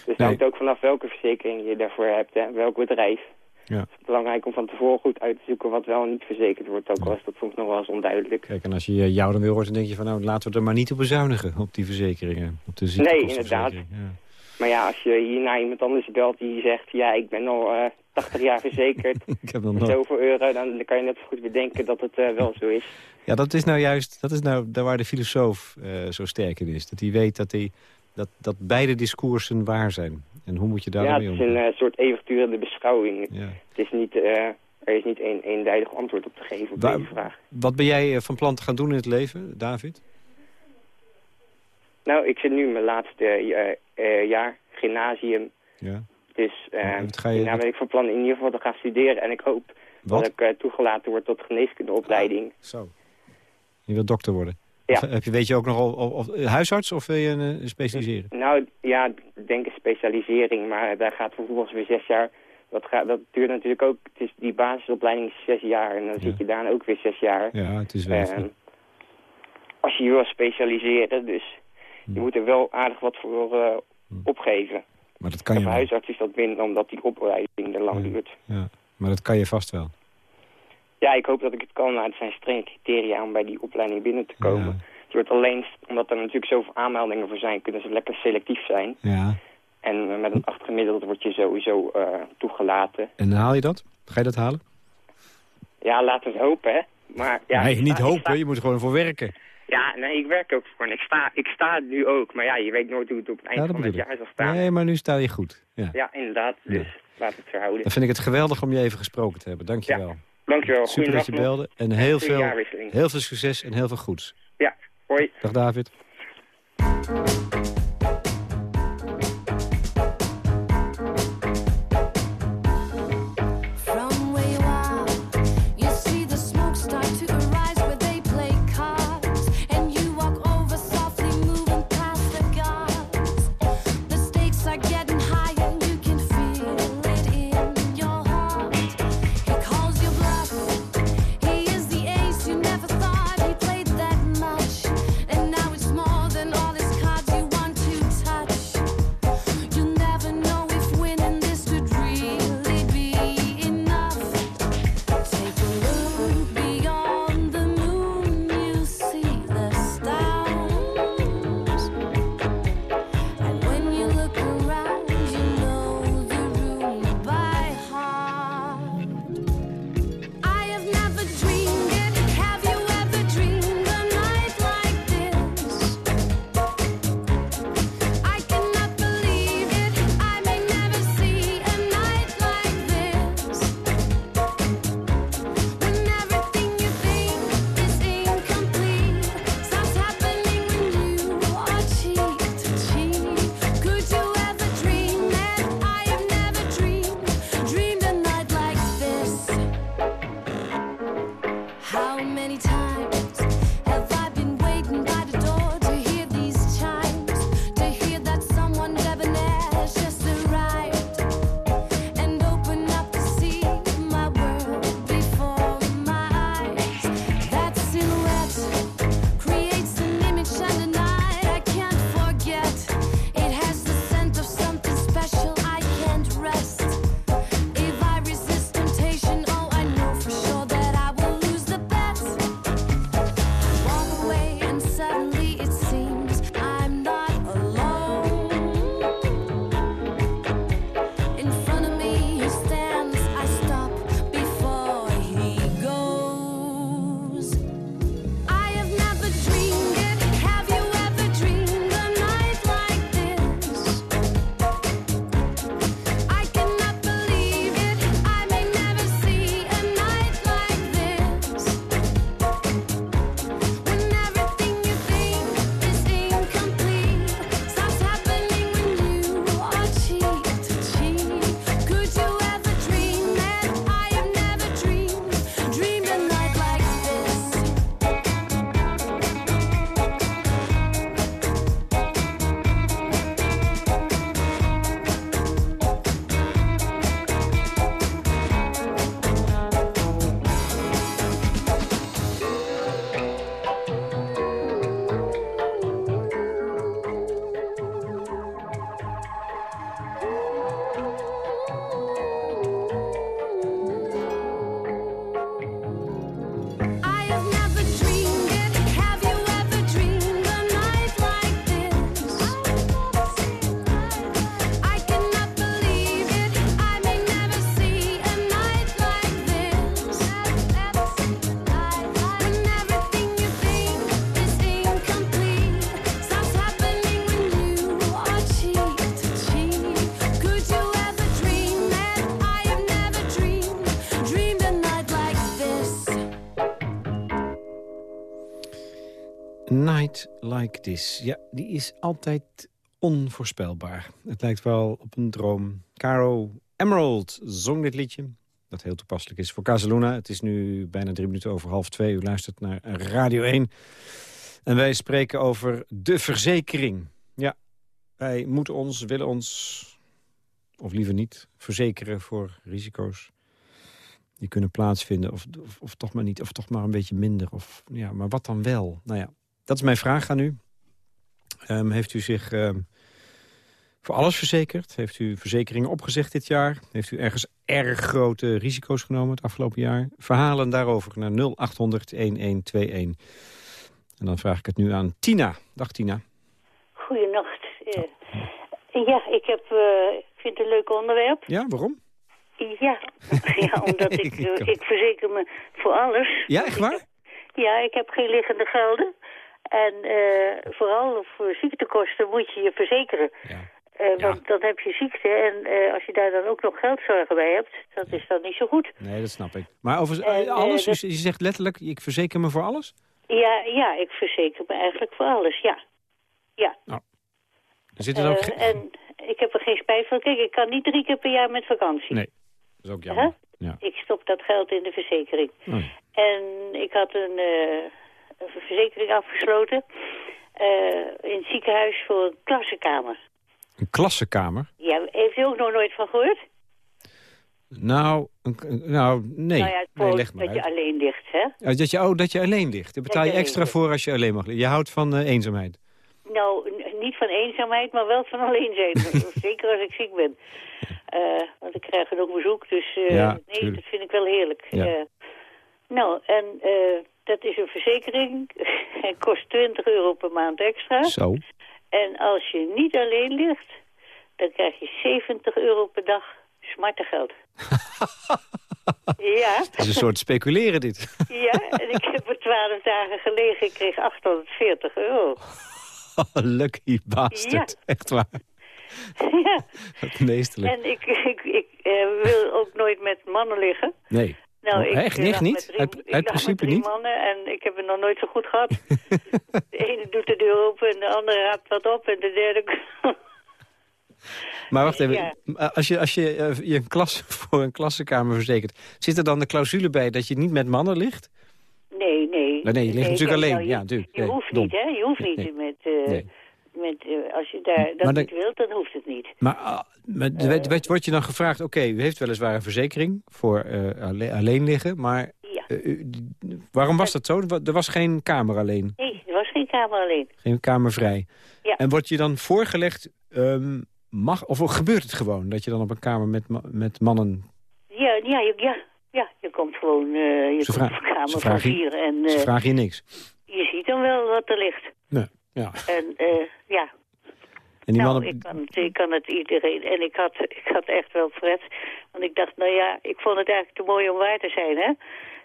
Dus Nee. hangt ook vanaf welke verzekering je daarvoor hebt, hè, welk bedrijf. Ja. Het is belangrijk om van tevoren goed uit te zoeken wat wel en niet verzekerd wordt. Ook al is dat soms nog wel eens onduidelijk. Kijk, en als je jou dan wil hoort, dan denk je van... nou, laten we er maar niet op bezuinigen, op die verzekeringen. Op de ziektekostenverzekering. Ja. Maar ja, als je hier naar iemand anders belt die zegt... ja, ik ben al eh 80 jaar verzekerd, Ik heb nog zoveel euro... Dan, kan je net zo goed bedenken dat het eh, wel zo is. Ja, dat is nou juist dat is nou daar waar de filosoof eh, zo sterk in is. Dat hij weet dat, hij, dat, dat beide discoursen waar zijn. En hoe moet je daar ja, dan het is een omgaan? soort eeuwigdurende beschouwing. Ja. Het is niet, er is niet één eenduidig antwoord op te geven op deze vraag. Wat ben jij van plan te gaan doen in het leven, David? Nou, ik zit nu in mijn laatste eh, eh, jaar, gymnasium. Ja. Dus wat ga je- ben ik van plan in ieder geval te gaan studeren. En ik hoop Wat? dat ik eh, toegelaten word tot geneeskundeopleiding. Zo. Je wilt dokter worden? Ja. Of, heb je, weet je ook nog of, of- huisarts of wil je een, specialiseren? Nou, ja, ik denk een specialisering, maar daar gaat vervolgens weer zes jaar. Dat, gaat, dat duurt natuurlijk ook, het is, die basisopleiding is zes jaar en dan Ja. zit je daarna ook weer zes jaar. Ja, het is wel... En als je je wil specialiseren, dus je Hm. moet er wel aardig wat voor eh, Hm. opgeven. maar dat kan En je wel. huisarts is dat minder, omdat die opleiding er lang Ja. duurt. Ja. Maar dat kan je vast wel. Ja, ik hoop dat ik het kan, maar het zijn strenge criteria om bij die opleiding binnen te komen. Ja. Het wordt alleen, omdat er natuurlijk zoveel aanmeldingen voor zijn, kunnen ze lekker selectief zijn. Ja. En eh, met een acht gemiddeld word je sowieso eh, toegelaten. En haal je dat? Ga je dat halen? Ja, laten we het hopen, hè. Maar, ja, nee, niet sta- hopen. sta- Je moet er gewoon voor werken. Ja, nee, ik werk ook voor en ik sta, ik sta nu ook. Maar ja, je weet nooit hoe het op het eind Ja, van het jaar zal staan. Nee, maar nu sta je goed. Ja. Ja, inderdaad. Dus we het verhouden. Dan vind ik het geweldig om je even gesproken te hebben. Dank je wel. Dankjewel. Super dat je belde. En heel veel, heel veel succes en heel veel goeds. Ja, hoi. Dag David. Like This. Ja, die is altijd onvoorspelbaar. Het lijkt wel op een droom. Caro Emerald zong dit liedje. Dat heel toepasselijk is voor Casaluna. Het is nu bijna drie minuten over half twee. U luistert naar Radio 1. En wij spreken over de verzekering. Ja, wij moeten ons, willen ons, of liever niet, verzekeren voor risico's die kunnen plaatsvinden. Of, of, of toch maar niet, of toch maar een beetje minder. Of, ja, maar wat dan wel? Nou ja, dat is mijn vraag aan u. Ehm, heeft u zich ehm, voor alles verzekerd? Heeft u verzekeringen opgezegd dit jaar? Heeft u ergens erg grote risico's genomen het afgelopen jaar? Verhalen daarover naar 0800-1121. En dan vraag ik het nu aan Tina. Dag Tina. Goedenacht. Eh, ja, ik heb, eh, ik vind het een leuk onderwerp. Ja, waarom? Ja, ja omdat ik, Ik verzeker me voor alles. Ja, echt waar? Ja, ik heb geen liggende gelden. En eh, vooral voor ziektekosten moet je je verzekeren. Ja. Eh, want dan heb je ziekte en eh, als je daar dan ook nog geldzorgen bij hebt, dat is dan niet zo goed. Nee, dat snap ik. Maar over En, alles? U- je zegt letterlijk, ik verzeker me voor alles? Ja, ja, ik verzeker me eigenlijk voor alles, ja. Ja. Er zitten er ook ge- en ik heb er geen spijt van. Kijk, ik kan niet drie keer per jaar met vakantie. Nee, dat is ook jammer. Ja. Ik stop dat geld in de verzekering. Oh. En ik had een, een verzekering afgesloten eh, in het ziekenhuis voor een klassenkamer. Een klassenkamer? Ja, heeft u ook nog nooit van gehoord? Nou, nou nee. nou ja, het nee, woord leg maar dat je alleen ligt, hè? Dat, je, oh, dat je alleen ligt. Daar betaal je je extra voor als je alleen mag liggen. Je houdt van eh, eenzaamheid. Nou, niet van eenzaamheid, maar wel van alleen zijn. Zeker als ik ziek ben. Eh, want ik krijg genoeg bezoek, dus Ja, nee, tuurlijk. dat vind ik wel heerlijk. Ja. Nou, en dat is een verzekering. en kost 20 euro per maand extra. Zo. En als je niet alleen ligt, dan krijg je 70 euro per dag smartengeld. ja, Het is een soort speculeren dit. ja, en ik heb er 12 dagen gelegen. Ik kreeg 840 euro. Lucky bastard. Echt waar. ja, Wat meesterlijk. en ik, ik, ik eh, wil ook nooit met mannen liggen. Nee. Nou, Oh, ik echt eh, niet? Niet? drie- Uit- principe drie niet? mannen en ik heb het nog nooit zo goed gehad. de ene doet de deur open en de andere raapt wat op en de derde... Maar wacht even. Ja. Als je, als je eh, je een klas voor een klassenkamer verzekert... zit er dan de clausule bij dat je niet met mannen ligt? Nee, nee. Nee, nee, je ligt natuurlijk alleen. nou, je, Ja, natuurlijk. Je Nee, hoeft dom. niet, hè? Je hoeft niet met... eh, met eh, als je daar dat Maar niet wilt, dan hoeft het niet. Maar, ah, maar werd- werd- wordt je dan gevraagd... oké, u heeft weliswaar een verzekering voor eh, alle- alleen liggen... maar Ja. eh, waarom was dat zo? Er was geen kamer alleen, Nee, er was geen kamer alleen. geen kamer vrij. Ja. En wordt je dan voorgelegd... ehm, mag, of gebeurt het gewoon dat je dan op een kamer met, met mannen... Ja, ja, ja, ja, je komt gewoon... eh je Ze komt op een kamer van vier en Ze eh, vragen je niks. je ziet dan wel wat er ligt. Nee. Ja. En eh, ja, En die nou, mannen... ik, kan het, ik kan het iedereen. En ik had, ik had echt wel pret. Want ik dacht, nou ja, ik vond het eigenlijk te mooi om waar te zijn, hè.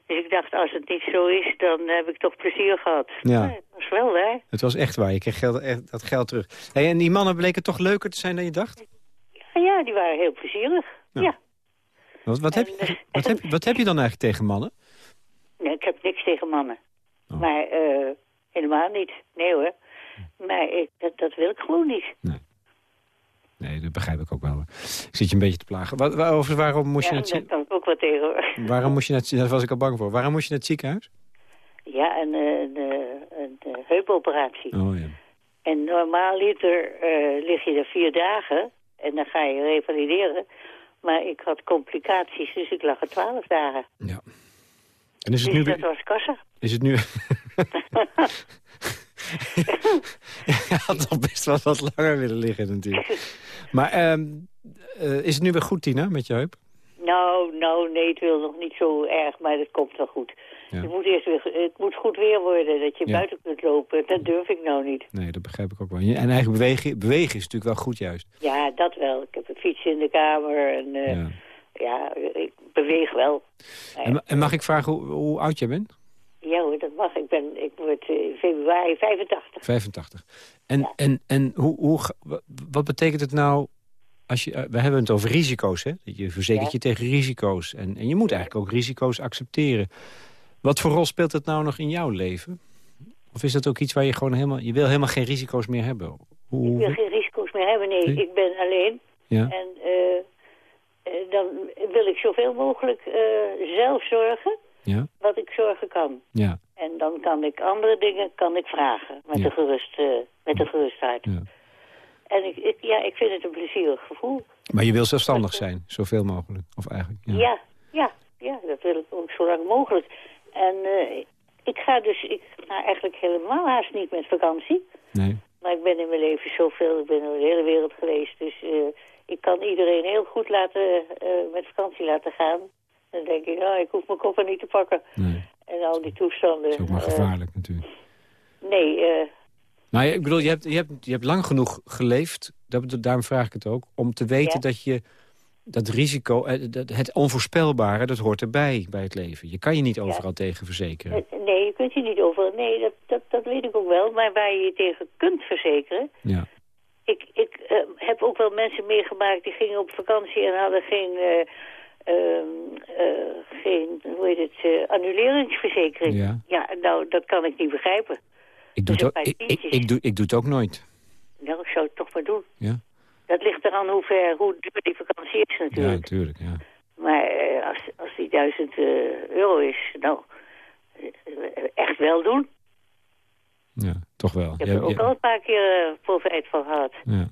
Dus ik dacht, als het niet zo is, dan heb ik toch plezier gehad. Ja. Maar het was wel waar. Het was echt waar, je kreeg geld, echt, dat geld terug. Hey, en die mannen bleken toch leuker te zijn dan je dacht? Ja, ja, die waren heel plezierig. Ja. Ja. Wat, wat, heb, je, eh, wat, heb, wat heb je dan eigenlijk tegen mannen? Nee, ik heb niks tegen mannen. Oh. Maar eh, helemaal niet. Nee hoor. Maar ik, dat, dat wil ik gewoon niet. Nee, dat begrijp ik ook wel. Ik zit je een beetje te plagen. Wat, waarover, waarom moest je naar het kan ik ook wat tegen hoor. waarom moest je naar Daar was ik al bang voor. Waarom moest je naar het ziekenhuis? Ja, een, eh, een, een, heupoperatie. Oh ja. En normaal liter eh, lig je er vier dagen en dan ga je revalideren. Maar ik had complicaties, dus ik lag er twaalf dagen. ja. En is het Dus nu... dat was kassa. Is het nu... je had nog best wel wat langer willen liggen natuurlijk. Maar ehm, eh, is het nu weer goed, Tina, met je heup? Nou, nou, nee, het wil nog niet zo erg, maar dat komt wel goed. Ja. Het, moet eerst weer, het moet goed weer worden, dat je Ja. buiten kunt lopen. Dat durf ik nou niet. Nee, dat begrijp ik ook wel. En eigenlijk bewegen, bewegen is natuurlijk wel goed juist. Ja, dat wel. Ik heb een fiets in de kamer en eh, Ja. ja. ik beweeg wel. En mag ik vragen hoe, hoe oud jij bent? Ja hoor, dat mag. Ik, ben, ik word eh, in februari 85. 85. En, en, en hoe, hoe, wat betekent het nou... Als je, eh, we hebben het over risico's, hè? Je verzekert Ja. je tegen risico's. En, en je moet eigenlijk ook risico's accepteren. Wat voor rol speelt het nou nog in jouw leven? Of is dat ook iets waar je gewoon helemaal... Je wil helemaal geen risico's meer hebben? Hoe, Ik wil geen risico's meer hebben, nee. Nee? Ik ben alleen. Ja. En eh, dan wil ik zoveel mogelijk zelf zorgen Ja, wat ik zorgen kan. ja, En dan kan ik andere dingen kan ik vragen met, Ja. een, gerust, eh, met een gerust hart. ja. En ik, ik, ja, ik vind het een plezierig gevoel. Maar je wil zelfstandig zijn, zoveel mogelijk. Of eigenlijk, ja. Ja, ja, ja, dat wil ik ook zo lang mogelijk. En eh, ik ga dus, ik ga eigenlijk helemaal haast niet met vakantie. Nee. Maar ik ben in mijn leven zoveel, ik ben over de hele wereld geweest. Dus eh, ik kan iedereen heel goed laten, eh, met vakantie laten gaan. Dan denk ik, oh, ik hoef mijn koffer niet te pakken. Nee, En al die toestanden. dat is ook maar eh, gevaarlijk natuurlijk. nee, eh, Maar ik bedoel, je hebt, je, hebt, je hebt lang genoeg geleefd, dat, daarom vraag ik het ook... om te weten Ja. dat je dat risico, eh, het onvoorspelbare, dat hoort erbij bij het leven. Je kan je niet overal tegen verzekeren. nee, je kunt je niet over... Nee, dat, dat, dat weet ik ook wel. Maar waar je je tegen kunt verzekeren... Ja, Ik, ik heb ook wel mensen meegemaakt die gingen op vakantie en hadden geen... geen, hoe heet het, eh, annuleringsverzekering. Ja. ja, nou, dat kan ik niet begrijpen. ik doe, Dus het ook, ik, doe, ik doe het ook nooit. Nou, ik zou het toch maar doen. Ja, Dat ligt eraan hoe, ver, hoe duur die vakantie is ja natuurlijk. natuurlijk. Ja. Maar eh, als, als die duizend eh, euro is, nou, eh, echt wel doen. ja, toch wel. Ik heb Ja, er ook ja, al een paar keer uh, profijt van gehad. ja.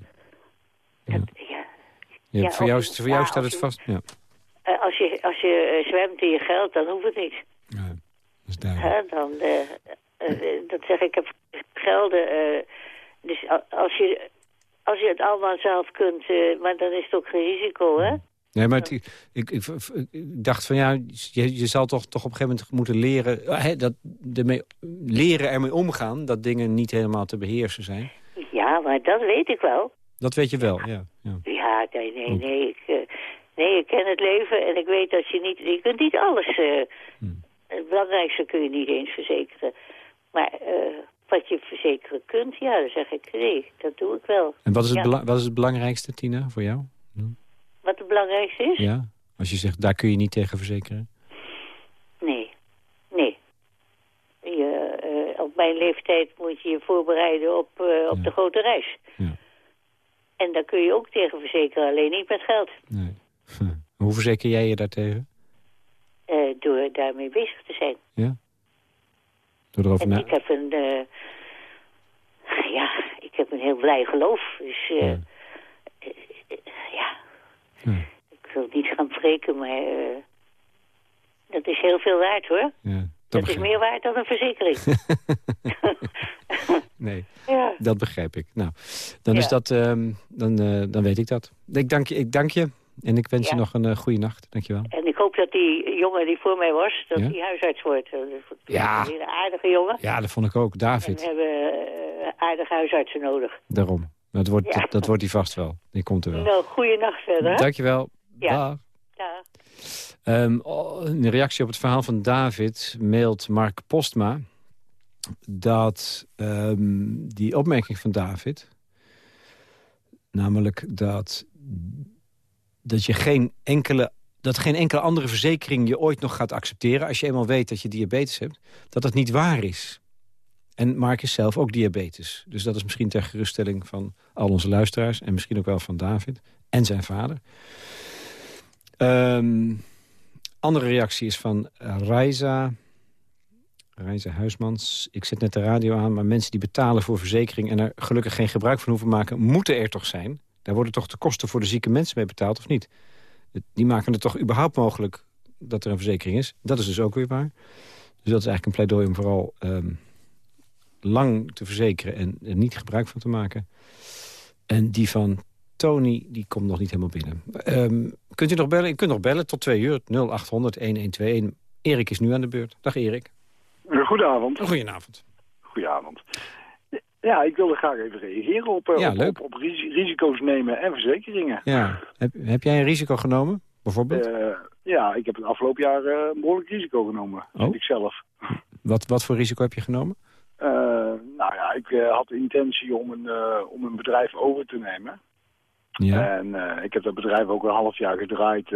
Ja. Voor jou, voor jou staat het vast. Ja. Eh, als je, als je eh, zwemt in je geld, dan hoeft het niet. ja, dat is duidelijk. Hè? Dan, eh, dat zeg ik, ik heb gelden. dus als je, als je het allemaal zelf kunt, maar dan is het ook geen risico, hè? Nee, maar het- ik, ik, ik, ik dacht van ja, je, je zal toch, toch op een gegeven moment moeten leren... hè, dat, ermee, leren ermee omgaan dat dingen niet helemaal te beheersen zijn. Ja, maar dat weet ik wel. Dat weet je wel, ja. ja. Ja, nee, nee, nee. Ik, nee, ik ken het leven en ik weet dat je niet... Je kunt niet alles... eh, Hmm. Het belangrijkste kun je niet eens verzekeren. Maar eh, wat je verzekeren kunt, ja, dan zeg ik nee, dat doe ik wel. En wat is, het Ja. wat is het belangrijkste, Tina, voor jou? Wat het belangrijkste is? Ja? Als je zegt, daar kun je niet tegen verzekeren? Nee, nee. Je, eh, op mijn leeftijd moet je je voorbereiden op, op Ja. de grote reis. Ja. En daar kun je ook tegen verzekeren, alleen niet met geld. Nee. Hoe verzeker jij je daartegen? eh, door daarmee bezig te zijn. Ja? Door erover En na... ik heb een... eh, ja, ik heb een heel blij geloof. Dus eh, Ja. ik wil niet gaan preken, maar dat is heel veel waard hoor. Ja, Dat, is meer waard dan een verzekering. Nee, ja. dat begrijp ik. Nou, dan, is dat, ehm, dan, dan weet ik dat. Ik dank je, ik dank je en ik wens je nog een goede nacht. Dank je wel. En ik hoop dat die jongen die voor mij was, dat Ja? die huisarts wordt. Is Ja. Een aardige jongen. Ja, dat vond ik ook. En David, we hebben eh, aardige huisartsen nodig. daarom. Dat wordt, Ja. dat, dat wordt hij vast wel. Die komt er wel. Nou, goeie nacht verder. hè? Dank je wel. Ja. Dag. Ja. Ehm, oh, in reactie op het verhaal van David mailt Mark Postma... dat ehm, die opmerking van David... namelijk dat, dat je geen enkele... dat geen enkele andere verzekering je ooit nog gaat accepteren... als je eenmaal weet dat je diabetes hebt, dat dat niet waar is. En Mark is zelf ook diabetes. Dus dat is misschien ter geruststelling van al onze luisteraars... en misschien ook wel van David en zijn vader... Ehm, andere reactie is van Reiza. Reiza Huismans. Ik zet net de radio aan, maar mensen die betalen voor verzekering... en er gelukkig geen gebruik van hoeven maken, moeten er toch zijn? Daar worden toch de kosten voor de zieke mensen mee betaald, of niet? Die maken het toch überhaupt mogelijk dat er een verzekering is? Dat is dus ook weer waar. Dus dat is eigenlijk een pleidooi om vooral ehm, lang te verzekeren... en er niet gebruik van te maken. En die van Tony, die komt nog niet helemaal binnen. Ehm, kunt u nog bellen? U kunt nog bellen tot twee uur. 0800-1121. Erik is nu aan de beurt. Dag Erik. Goedenavond. Goedenavond. Goedenavond. Ja, ik wilde graag even reageren op, eh, Ja, op, risico's nemen en verzekeringen. Ja. Heb, heb jij een risico genomen, bijvoorbeeld? Eh, ja, ik heb het afgelopen jaar eh, een behoorlijk risico genomen, Oh. vind ik zelf. Wat, wat voor risico heb je genomen? Nou ja, ik had de intentie om een, om een bedrijf over te nemen. Ja. En ik heb dat bedrijf ook een half jaar gedraaid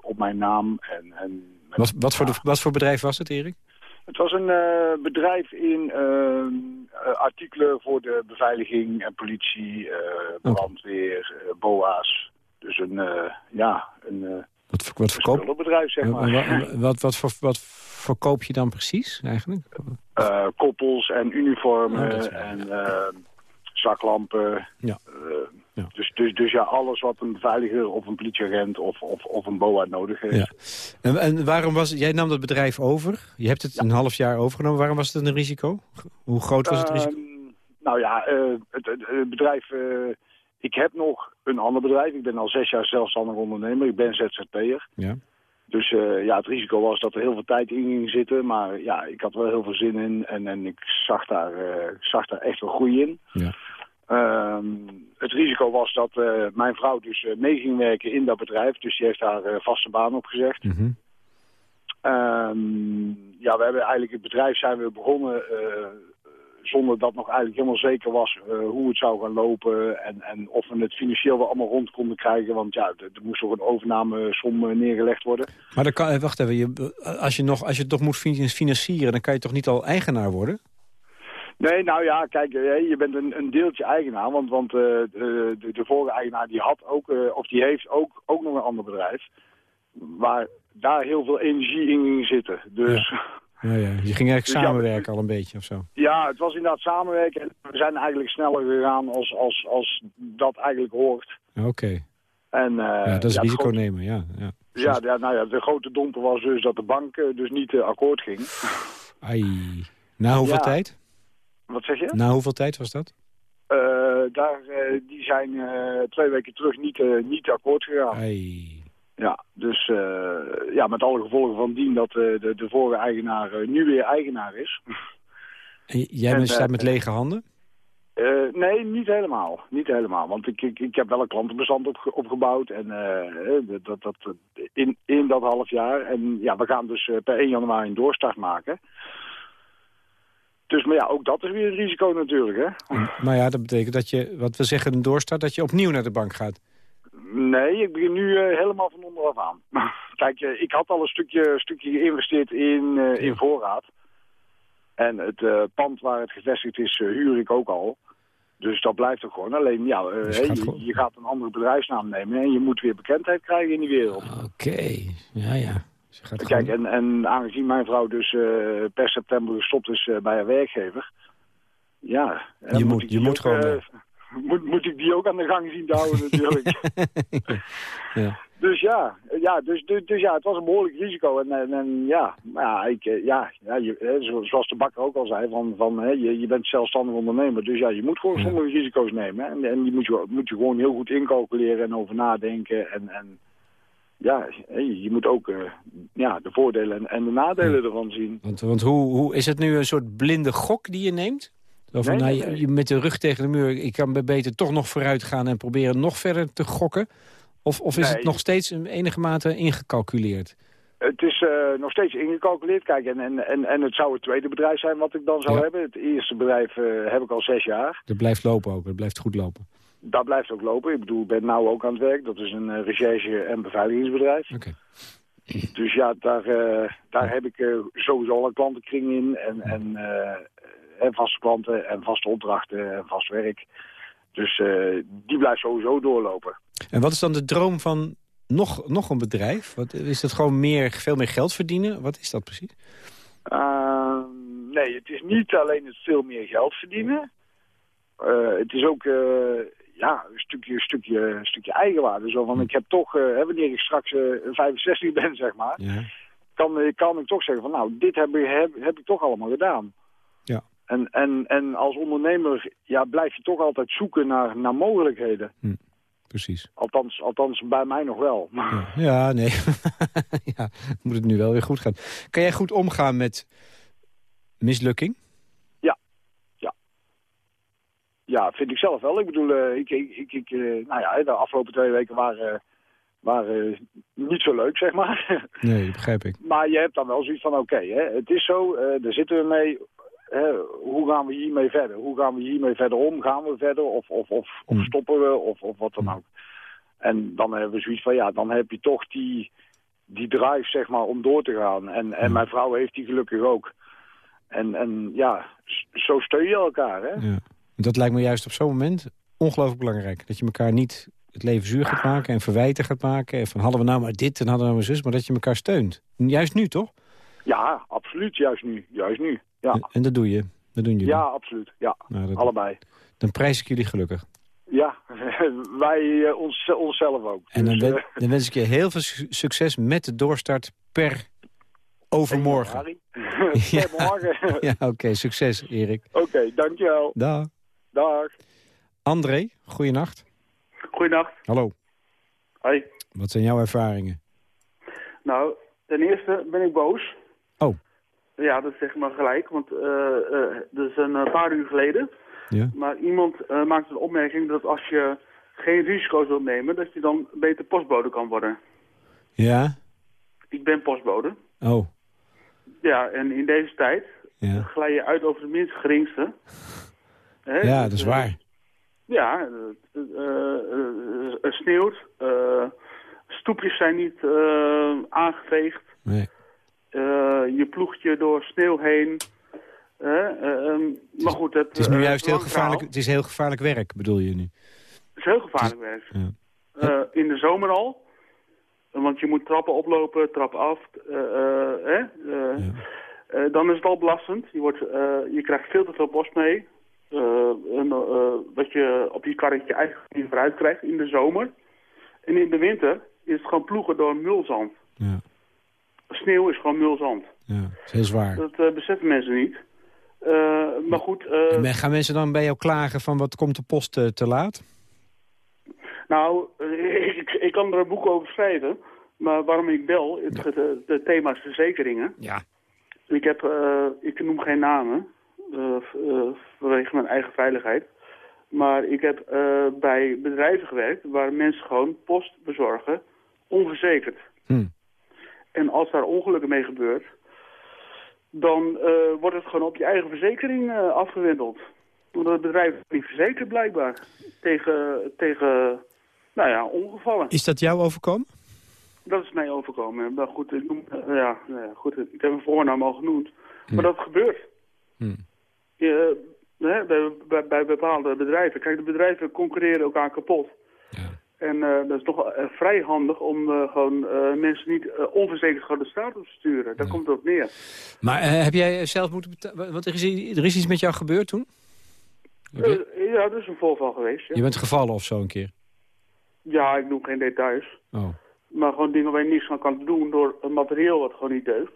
op mijn naam. En, en Wat, wat, voor de, wat voor bedrijf was het, Erik? Het was een eh, bedrijf in eh, eh, artikelen voor de beveiliging en politie, brandweer, BOA's. Dus een, eh, ja, een Wat, wat, verkoop, spullenbedrijf, zeg maar. wa- wat, wat, voor- wat verkoop je dan precies eigenlijk? Koppels en uniformen Oh, en zaklampen. Ja. Ja. Dus, dus, dus ja, alles wat een beveiliger of een politieagent of, of, of een BOA nodig heeft. Ja. En, en waarom was jij nam dat bedrijf over? Je hebt het een half jaar overgenomen. Waarom was het een risico? Hoe groot was het risico? Ehm, nou ja, eh, het, bedrijf... eh, ik heb nog een ander bedrijf. Ik ben al zes jaar zelfstandig ondernemer. Ik ben ZZP'er. Ja. Dus eh, ja, het risico was dat er heel veel tijd in ging zitten. Maar ja, ik had wel heel veel zin in. En, en ik zag daar, zag daar echt wel groei in. Ja. Ehm, het risico was dat eh, mijn vrouw dus eh, mee ging werken in dat bedrijf. Dus die heeft haar eh, vaste baan opgezegd. Ehm, ja, we hebben eigenlijk het bedrijf zijn we begonnen zonder dat nog eigenlijk helemaal zeker was hoe het zou gaan lopen en, en of we het financieel wel allemaal rond konden krijgen. Want ja, er, er moest toch een overnamesom neergelegd worden. Maar dan kan, wacht even, je, als, je nog, als je het toch moet fin- financieren... dan kan je toch niet al eigenaar worden? Nee, nou ja, kijk, eh, je bent een, een deeltje eigenaar, want, want eh, de, de, vorige eigenaar die had ook, eh, of die heeft ook, ook nog een ander bedrijf, waar daar heel veel energie in ging zitten. Dus Ja, ja. Je ging eigenlijk Dus samenwerken al een beetje of zo. Ja, het was inderdaad samenwerken. En we zijn eigenlijk sneller gegaan als, als, als dat eigenlijk hoort. Oké. En, Ja, dat is risico grote- nemen, ja. ja. Ja, ja, nou ja, de grote domper was dus dat de bank dus niet akkoord ging. Ai. Na hoeveel Ja. tijd? Wat zeg je? Na hoeveel tijd was dat? Eh, daar, eh, die zijn eh, twee weken terug niet, niet akkoord gegaan. Ja, dus ja, met alle gevolgen van dien dat de, de vorige eigenaar nu weer eigenaar is. En jij En, bent- staat met lege handen? Nee, niet helemaal. Niet helemaal. Want ik, ik, ik heb wel een klantenbestand opge- opgebouwd. En dat, dat, in, in dat half jaar. En ja, we gaan dus per 1 januari een doorstart maken. Dus maar ja, ook dat is weer een risico natuurlijk, hè? Maar ja, dat betekent dat je, wat we zeggen, een doorstart... dat je opnieuw naar de bank gaat. Nee, ik begin nu eh, helemaal van onderaf aan. Kijk, eh, ik had al een stukje, stukje geïnvesteerd in, eh, in voorraad. En het pand waar het gevestigd is, huur ik ook al. Dus dat blijft ook gewoon. Alleen, ja, Dus gaat gewoon- je gaat een andere bedrijfsnaam nemen en je moet weer bekendheid krijgen in die wereld. Oké, ja, ja. Dus Kijk, en, en aangezien mijn vrouw dus eh, per september gestopt is eh, bij haar werkgever... Ja, Je moet- ik je die moet ook, gewoon, eh, moet, moet ik die ook aan de gang zien te houden natuurlijk. ja. Dus ja, ja dus, dus, dus ja, het was een behoorlijk risico. En, en, en ja, maar ja, ik, ja, ja je, zoals de bakker ook al zei, van, van, hè, je, je bent zelfstandig ondernemer. Dus ja, je moet gewoon sommige risico's nemen. hè. En, en die moet je, moet je gewoon heel goed incalculeren en over nadenken. En, en ja, je moet ook eh, ja, de voordelen en, en de nadelen ervan zien. Want, want hoe, hoe, is het nu een soort blinde gok die je neemt? Zo van, Nee, nou, je- met de rug tegen de muur, ik kan beter toch nog vooruit gaan... en proberen nog verder te gokken? Of, of is het nog steeds in enige mate ingecalculeerd? Het is eh, nog steeds ingecalculeerd. Kijk, en, en, en, en het zou het tweede bedrijf zijn wat ik dan zou Ja. hebben. Het eerste bedrijf eh, heb ik al zes jaar. Dat blijft lopen ook, het blijft goed lopen. Dat blijft ook lopen. Ik bedoel, ik ben nou ook aan het werk. Dat is een eh, recherche- en beveiligingsbedrijf. Oké. Dus ja, daar, eh, daar heb ik eh, sowieso al een klantenkring in. En, en, en vaste klanten en vaste opdrachten en vast werk. Dus die blijft sowieso doorlopen. En wat is dan de droom van nog, nog een bedrijf? Wat, is dat gewoon meer, veel meer geld verdienen? Wat is dat precies? Uh, nee, het is niet alleen het veel meer geld verdienen. Uh, het is ook ja, een stukje, stukje, stukje eigenwaarde. Zo van, ik heb toch, uh, wanneer ik straks 65 ben, zeg maar... Ja. Kan, kan ik toch zeggen van, nou, dit heb, ik, heb, heb ik toch allemaal gedaan. Ja. En, en, en als ondernemer ja, blijf je toch altijd zoeken naar, naar mogelijkheden. Hm, precies. Althans, althans, bij mij nog wel. Ja, ja nee. ja, moet het nu wel weer goed gaan. Kan jij goed omgaan met mislukking? Ja, ja. Ja, vind ik zelf wel. Ik bedoel, uh, ik, ik, ik, uh, nou ja, de afgelopen twee weken waren, waren niet zo leuk, zeg maar. nee, begrijp ik. Maar je hebt dan wel zoiets van, oké, okay, het is zo, uh, daar zitten we mee. hoe gaan we hiermee verder? Hoe gaan we hiermee verder om? Gaan we verder of, of, of, of stoppen we of, of wat dan ook? En dan hebben we zoiets van, ja, dan heb je toch die, die drive, zeg maar, om door te gaan. En, en mijn vrouw heeft die gelukkig ook. En, en ja, zo steun je elkaar, hè? Ja. Dat lijkt me juist op zo'n moment ongelooflijk belangrijk. Dat je elkaar niet het leven zuur gaat maken en verwijten gaat maken. En van hadden we nou maar dit en hadden we nou maar zus. Maar dat je elkaar steunt. Juist nu, toch? Ja, absoluut. Juist nu. Juist nu. Ja, En, en dat doe je. Dat doen jullie. ja absoluut. Ja, Nou, dat- allebei. Dan prijs ik jullie gelukkig. Ja, wij eh, ons, onszelf ook. En dan, Dus, eh, dan wens ik je heel veel su- succes met de doorstart per overmorgen. Per morgen. Ja, oké. succes, Erik. Oké, dankjewel. Dag. Dag. André, goeienacht. Goeienacht. Hallo. Hoi. Wat zijn jouw ervaringen? Nou, ten eerste ben ik boos. Oh. Ja, dat zeg ik maar gelijk, want eh, dat is een eh, paar uur geleden. Ja. Maar iemand eh, maakt een opmerking dat als je geen risico's wilt nemen, dat je dan beter postbode kan worden. Ja? Ik ben postbode. Oh. Ja, en in deze tijd Ja. glij je uit over de minst geringste. Hè, Ja, dus, dat is eh, waar. Ja, eh, eh, eh, het sneeuwt. stoepjes zijn niet aangeveegd. Nee. Je ploegt je door sneeuw heen. Eh, eh, ehm, maar goed, het, Het is nu juist heel gevaarlijk, het is heel gevaarlijk werk, bedoel je nu? Het is heel gevaarlijk werk. Ja. In de zomer al. Want je moet trappen oplopen, trappen af. dan is het al belastend. Je, wordt, je krijgt veel te veel post mee. Eh, en, eh, wat je op je karretje eigenlijk niet vooruit krijgt in de zomer. En in de winter is het gewoon ploegen door mulzand. Ja. Sneeuw is gewoon mulzand. Ja, dat is heel zwaar. Dat eh, beseffen mensen niet. Eh, maar goed, eh, En gaan mensen dan bij jou klagen van wat komt de post te laat? nou, ik, ik kan er een boek over schrijven. Maar waarom ik bel, het, het, het thema is verzekeringen. Ja. Ik, heb, eh, ik noem geen namen, vanwege mijn eigen veiligheid. Maar ik heb eh, bij bedrijven gewerkt waar mensen gewoon post bezorgen, onverzekerd. Hm. En als daar ongelukken mee gebeurt, dan eh, wordt het gewoon op je eigen verzekering eh, afgewendeld. Omdat het bedrijf niet verzekerd blijkbaar tegen, tegen nou ja, ongevallen. Is dat jou overkomen? Dat is mij overkomen. Maar goed, ik, noem, eh, ja, nou ja, goed, ik heb een voornaam al genoemd. Maar dat gebeurt. Hm. Je, hè, bij, bij, bij bepaalde bedrijven. Kijk, de bedrijven concurreren elkaar kapot. En eh, dat is toch eh, vrij handig om eh, gewoon eh, mensen niet eh, onverzekerd gewoon de straat op te sturen. Daar komt het op neer. Maar eh, heb jij zelf moeten betalen? Want er is, er is iets met jou gebeurd toen? Eh, ja, dat is een voorval geweest. Ja. Je bent gevallen of zo een keer? ja, ik noem geen details. Oh. Maar gewoon dingen waar je niks aan kan doen door een materieel wat gewoon niet deugt.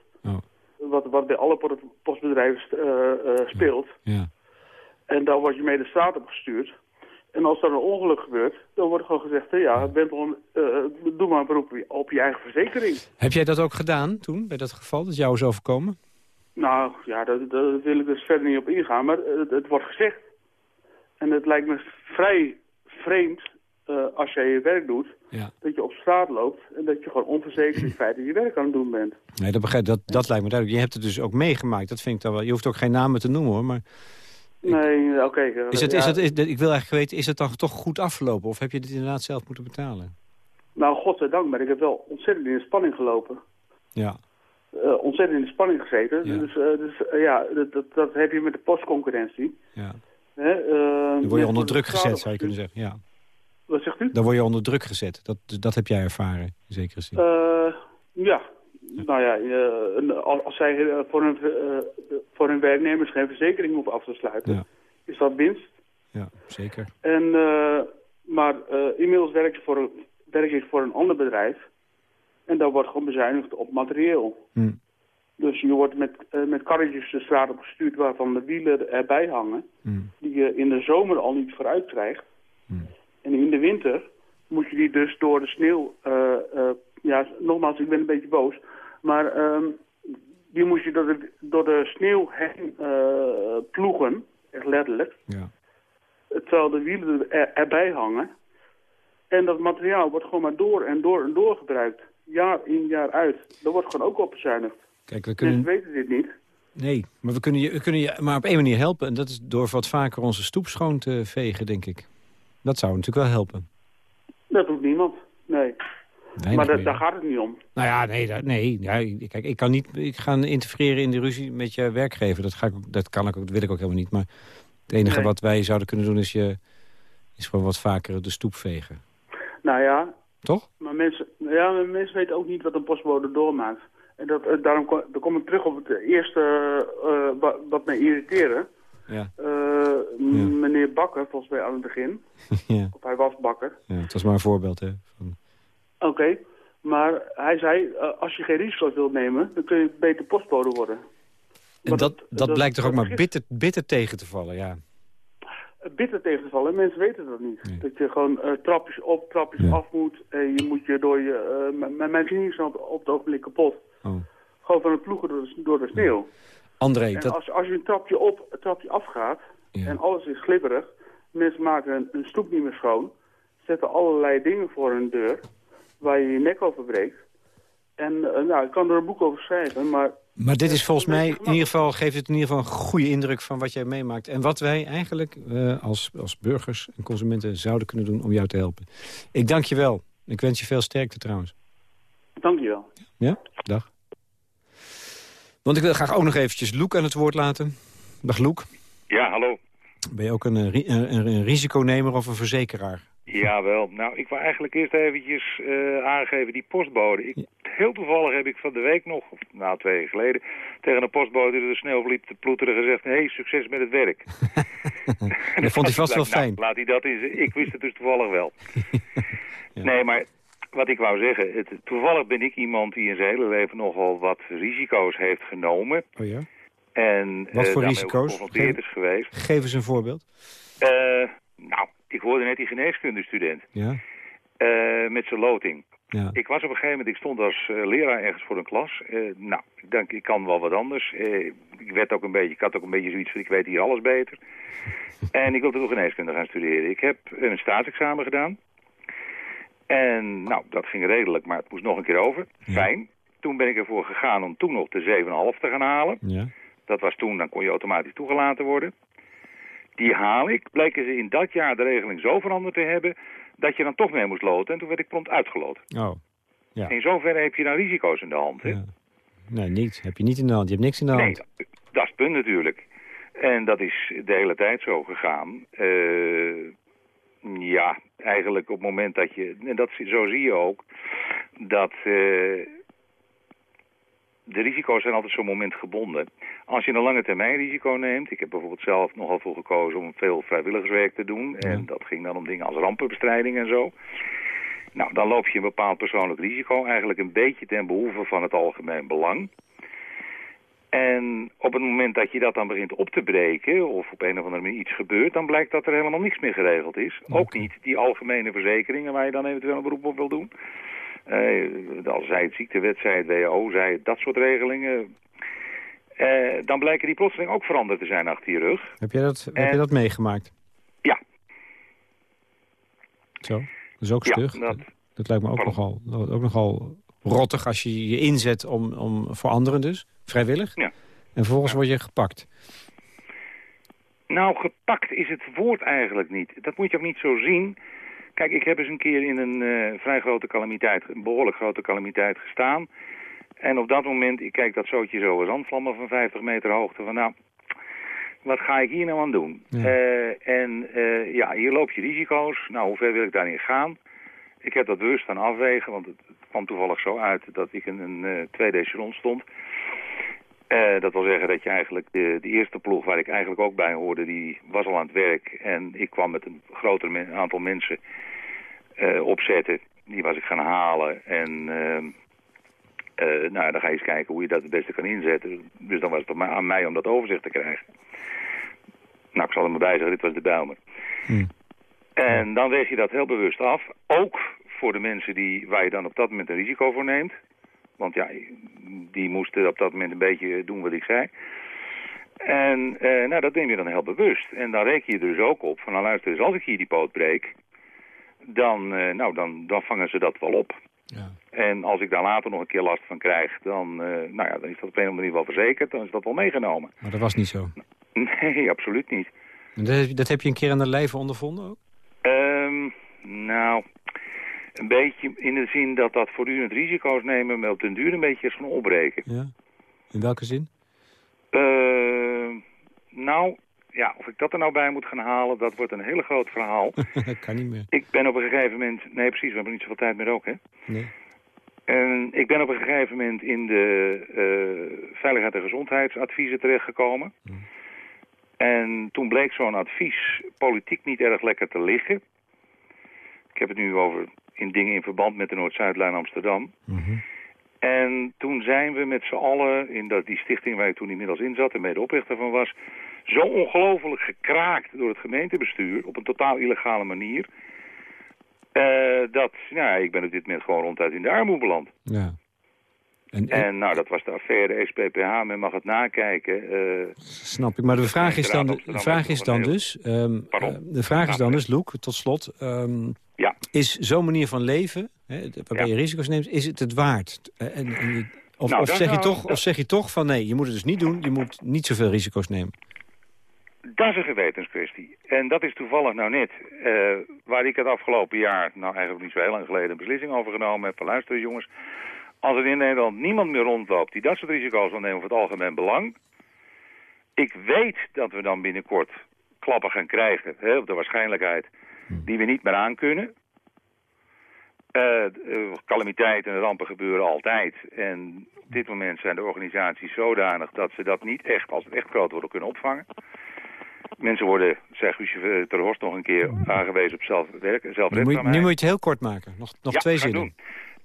Wat, wat bij alle post- postbedrijven eh, eh, speelt. Ja. En daar word je mee de straat op gestuurd. En als er een ongeluk gebeurt, dan wordt gewoon gezegd... ja, bent wel een, eh, doe maar een beroep op je- op je eigen verzekering. Heb jij dat ook gedaan toen, bij dat geval, dat jou is overkomen? Nou, ja, daar, daar wil ik dus verder niet op ingaan, maar het, het wordt gezegd. En het lijkt me vrij vreemd, eh, als jij je werk doet... Ja. dat je op straat loopt en dat je gewoon onverzekerd in feite je werk aan het doen bent. Nee, dat, begrijp, dat, dat lijkt me duidelijk. Je hebt het dus ook meegemaakt. Dat vind ik dan wel. Je hoeft ook geen namen te noemen hoor. Maar Nee, oké. eh, is het, ja. is het, is, ik wil eigenlijk weten, is het dan toch goed afgelopen? Of heb je dit inderdaad zelf moeten betalen? Nou, godzijdank, maar ik heb wel ontzettend in de spanning gelopen. Ja. Eh, ontzettend in de spanning gezeten. Ja. Dus, dus ja, dat, dat, dat heb je met de postconcurrentie. Ja. Hè, Dan word je onder druk gezet, zou je kunnen zeggen. Ja. Wat zegt u? Dan word je onder druk gezet. Dat, dat heb jij ervaren, in zekere zin. Eh, ja, nou ja, eh, als zij eh, voor hun, voor hun werknemers geen verzekering hoeven af te sluiten, Ja. is dat winst. Ja, zeker. En, maar inmiddels werk ik, voor, een- werk ik voor een ander bedrijf en daar wordt gewoon bezuinigd op materieel. Hm. Dus je wordt met, met karretjes de straat op gestuurd waarvan de wielen erbij hangen, Hm. die je in de zomer al niet vooruit krijgt. En in de winter moet je die dus door de sneeuw... eh, eh, ja, nogmaals, ik ben een beetje boos. Maar ehm, die moet je door de, door de sneeuw heen eh, ploegen. Echt letterlijk. Ja. Terwijl de wielen er, erbij hangen. En dat materiaal wordt gewoon maar door en door en door gebruikt. Jaar in, jaar uit. Daar wordt gewoon ook op bezuinigd. Kijk, we Mensen kunnen... weten dit niet. Nee, maar we kunnen, je, we kunnen je maar op één manier helpen. En dat is door wat vaker onze stoep schoon te vegen, denk ik. Dat zou natuurlijk wel helpen. Dat doet niemand. Nee. Maar da- meer. daar gaat het niet om. Nou ja, nee, nee ja, kijk, ik kan niet ik ga interfereren in de ruzie met je werkgever. Dat, ga ik, dat kan ik ook, dat wil ik ook helemaal niet. Maar het enige Nee. wat wij zouden kunnen doen is, je, is gewoon wat vaker de stoep vegen. Nou ja, Toch? maar mensen, ja, maar mensen weten ook niet wat een postbode doormaakt. En dat, eh, daarom kom, dan kom ik terug op het eerste eh, wa- wat mij irriteerde. Ja. Eh, m- Meneer Bakker, volgens mij aan het begin. ja. Of hij was Bakker. ja, het was maar een voorbeeld, hè. Van, Oké, maar hij zei, eh, als je geen risico's wilt nemen, dan kun je beter postbode worden. en dat, dat, dat- blijkt toch ook maar bitter, bitter tegen te vallen, ja. bitter tegen te vallen. Mensen weten dat niet. Dat je gewoon eh, trapjes op, trapjes af moet. En je moet je door je... eh, mijn knieën zijn op, op het ogenblik kapot. Oh. Gewoon van het ploegen door de, door de sneeuw. André, dat, als, als je een trapje op, een trapje afgaat en alles is glibberig, mensen maken een, een stoep niet meer schoon, zetten allerlei dingen voor hun deur waar je je nek over breekt. En eh, nou, ik kan er een boek over schrijven, maar maar dit is volgens mij, in ieder geval, geeft het in ieder geval een goede indruk van wat jij meemaakt. En wat wij eigenlijk eh, als, als burgers en consumenten zouden kunnen doen om jou te helpen. Ik dank je wel. Ik wens je veel sterkte trouwens. dankjewel. Ja? Dag. Want ik wil graag ook nog eventjes Loek aan het woord laten. Dag Loek. Ja, hallo. Ben je ook een, eh, een, een- risiconemer of een verzekeraar? Jawel. Nou, ik wil eigenlijk eerst eventjes eh, aangeven die postbode. Ik, heel toevallig heb ik van de week nog, of nou twee weken geleden, tegen een postbode die de sneeuw liep te ploeteren gezegd, hé, hey, succes met het werk. Dat vond hij vast wel Nou, fijn. laat hij dat eens. Ik wist het dus toevallig wel. Nee, maar wat ik wou zeggen, het, toevallig ben ik iemand die in zijn hele leven nogal wat risico's heeft genomen. Oh ja? En Wat eh, voor risico's? Geef- is geweest. Geef eens een voorbeeld. Eh, nou, ik hoorde net die geneeskundestudent. Ja? eh, met zijn loting. Ja. Ik was op een gegeven moment, ik stond als leraar ergens voor een klas. Nou, ik denk, ik kan wel wat anders. Ik werd ook een beetje, ik had ook een beetje zoiets van, ik weet hier alles beter. en ik wilde toch geneeskunde gaan studeren. Ik heb een staatsexamen gedaan. En nou, dat ging redelijk, maar het moest nog een keer over. Fijn. Toen ben ik ervoor gegaan om toen nog de 7,5 te gaan halen. Ja. Dat was toen, dan kon je automatisch toegelaten worden. Die haal ik. Bleken ze in dat jaar de regeling zo veranderd te hebben... dat je dan toch mee moest loten. En toen werd ik prompt uitgeloten. Oh. Ja. In zoverre heb je dan risico's in de hand. Hè? Nee, niets. Heb je niet in de hand. Je hebt niks in de Nee, hand. dat, dat is het punt natuurlijk. En dat is de hele tijd zo gegaan. Eh, ja, eigenlijk op het moment dat je... En dat, zo zie je ook dat... eh, de risico's zijn altijd zo'n moment gebonden. Als je een lange termijn risico neemt... Ik heb bijvoorbeeld zelf nogal voor gekozen om veel vrijwilligerswerk te doen. En dat ging dan om dingen als rampenbestrijding en zo. Nou, dan loop je een bepaald persoonlijk risico. Eigenlijk een beetje ten behoeve van het algemeen belang. En op het moment dat je dat dan begint op te breken... of op een of andere manier iets gebeurt... dan blijkt dat er helemaal niks meer geregeld is. Ook niet die algemene verzekeringen waar je dan eventueel een beroep op wil doen. Eh, al zij het ziektewet, zij het WHO, zij het dat soort regelingen... Eh, dan blijken die plotseling ook veranderd te zijn achter je rug. Heb je dat, heb je dat meegemaakt? Ja. Zo? Dat is ook Ja, stug. dat- dat lijkt me ook nogal, ook nogal rottig als je je inzet om, om, voor anderen dus. Vrijwillig. Ja. En vervolgens word je gepakt. Nou, gepakt is het woord eigenlijk niet. Dat moet je ook niet zo zien. Kijk, ik heb eens een keer in een eh, vrij grote calamiteit, een behoorlijk grote calamiteit gestaan. En op dat moment, ik kijk dat zootje zo eens aanvlammen van 50 meter hoogte. Van nou, wat ga ik hier nou aan doen? Eh, en eh, ja, hier loop je risico's. Nou, hoe ver wil ik daarin gaan? Ik heb dat bewust aan afwegen, want het kwam toevallig zo uit dat ik in een eh, tweede echelon stond. Eh, dat wil zeggen dat je eigenlijk de, de eerste ploeg waar ik eigenlijk ook bij hoorde, die was al aan het werk. En ik kwam met een groter men- aantal mensen eh, opzetten. Die was ik gaan halen. En ehm, eh, nou, dan ga je eens kijken hoe je dat het beste kan inzetten. Dus dan was het aan mij- aan mij om dat overzicht te krijgen. Nou, ik zal er maar bij zeggen, dit was de Bijlmer. En dan weeg je dat heel bewust af. Ook voor de mensen die, waar je dan op dat moment een risico voor neemt. Want ja, die moesten op dat moment een beetje doen wat ik zei. En eh, nou, dat neem je dan heel bewust. En dan reken je er dus ook op van, nou luister eens, als ik hier die poot breek, dan, eh, nou, dan, dan vangen ze dat wel op. En als ik daar later nog een keer last van krijg, dan, eh, nou ja, dan is dat op een of andere manier wel verzekerd. Dan is dat wel meegenomen. Maar dat was niet zo. Nee, absoluut niet. Dat, heb je- een keer aan de lijve ondervonden ook? Ehm, nou, Een beetje in de zin dat dat voortdurend risico's nemen... me op den duur een beetje is gaan opbreken. Ja. In welke zin? Eh, nou, ja, of ik dat er nou bij moet gaan halen... dat wordt een hele groot verhaal. dat kan niet meer. ik ben op een gegeven moment... Nee, precies, we hebben niet zoveel tijd meer ook, hè? Nee. En ik ben op een gegeven moment in de eh, veiligheid- en gezondheidsadviezen terechtgekomen. En toen bleek zo'n advies politiek niet erg lekker te liggen. Ik heb het nu over in dingen in verband met de Noord-Zuidlijn Amsterdam. En toen zijn we met z'n allen, in dat, die stichting waar ik toen inmiddels in zat en medeoprichter van was, zo ongelooflijk gekraakt door het gemeentebestuur op een totaal illegale manier. eh, dat, ja, ik ben op dit moment gewoon ronduit in de armoede beland. Ja. En, nou, dat was de affaire SPPH, men mag het nakijken. eh, Snap ik. Maar de vraag is dan, de vraag is dan dus... ehm, eh, de vraag is dan dus, Loek, tot slot... ehm. Is zo'n manier van leven, hè, waarbij je risico's neemt, is het het waard? Eh, En, en of, Nou, of, zeg je toch, dat- of zeg je toch van nee, je moet het dus niet doen. Je moet niet zoveel risico's nemen. Dat is een gewetenskwestie. En dat is toevallig nou net eh, waar ik het afgelopen jaar, nou eigenlijk niet zo heel lang geleden, een beslissing over genomen heb. Van luisteren jongens, als er in Nederland niemand meer rondloopt die dat soort risico's wil nemen voor het algemeen belang. Ik weet dat we dan binnenkort klappen gaan krijgen hè, op de waarschijnlijkheid die we niet meer aankunnen. Eh, eh, calamiteiten en rampen gebeuren altijd. En op dit moment zijn de organisaties zodanig dat ze dat niet echt, als het echt groot worden, kunnen opvangen. Mensen worden, zei Guusje ter Horst nog een keer, aangewezen op zelfwerk, Nu moet, je, zelfredzaamheid. nu moet je het heel kort maken. Nog, nog Ja, twee zinnen.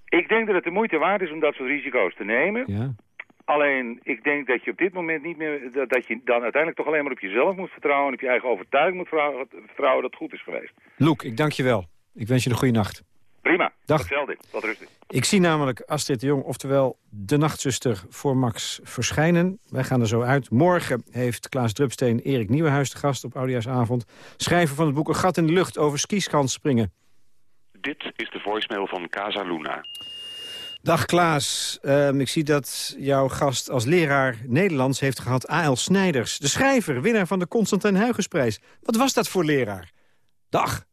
Ik denk dat het de moeite waard is om dat soort risico's te nemen. Ja. Alleen, ik denk dat je op dit moment niet meer... Dat, dat je dan uiteindelijk toch alleen maar op jezelf moet vertrouwen... en op je eigen overtuiging moet vertrouwen, vertrouwen dat het goed is geweest. Loek, ik dank je wel. Ik wens je een goede nacht. Prima, Dag. hetzelfde. Wat rustig. Ik zie namelijk Astrid de Jong, oftewel de nachtzuster voor Max verschijnen. Wij gaan er zo uit. Morgen heeft Klaas Drupsteen Erik Nieuwenhuis te gast op Oudejaarsavond. Schrijver van het boek Een gat in de lucht over skiskans springen. Dit is de voicemail van Casa Luna. Dag Klaas, Ehm, ik zie dat jouw gast als leraar Nederlands heeft gehad A.L. Snijders. De schrijver, winnaar van de Constantijn Huygensprijs. Wat was dat voor leraar? Dag.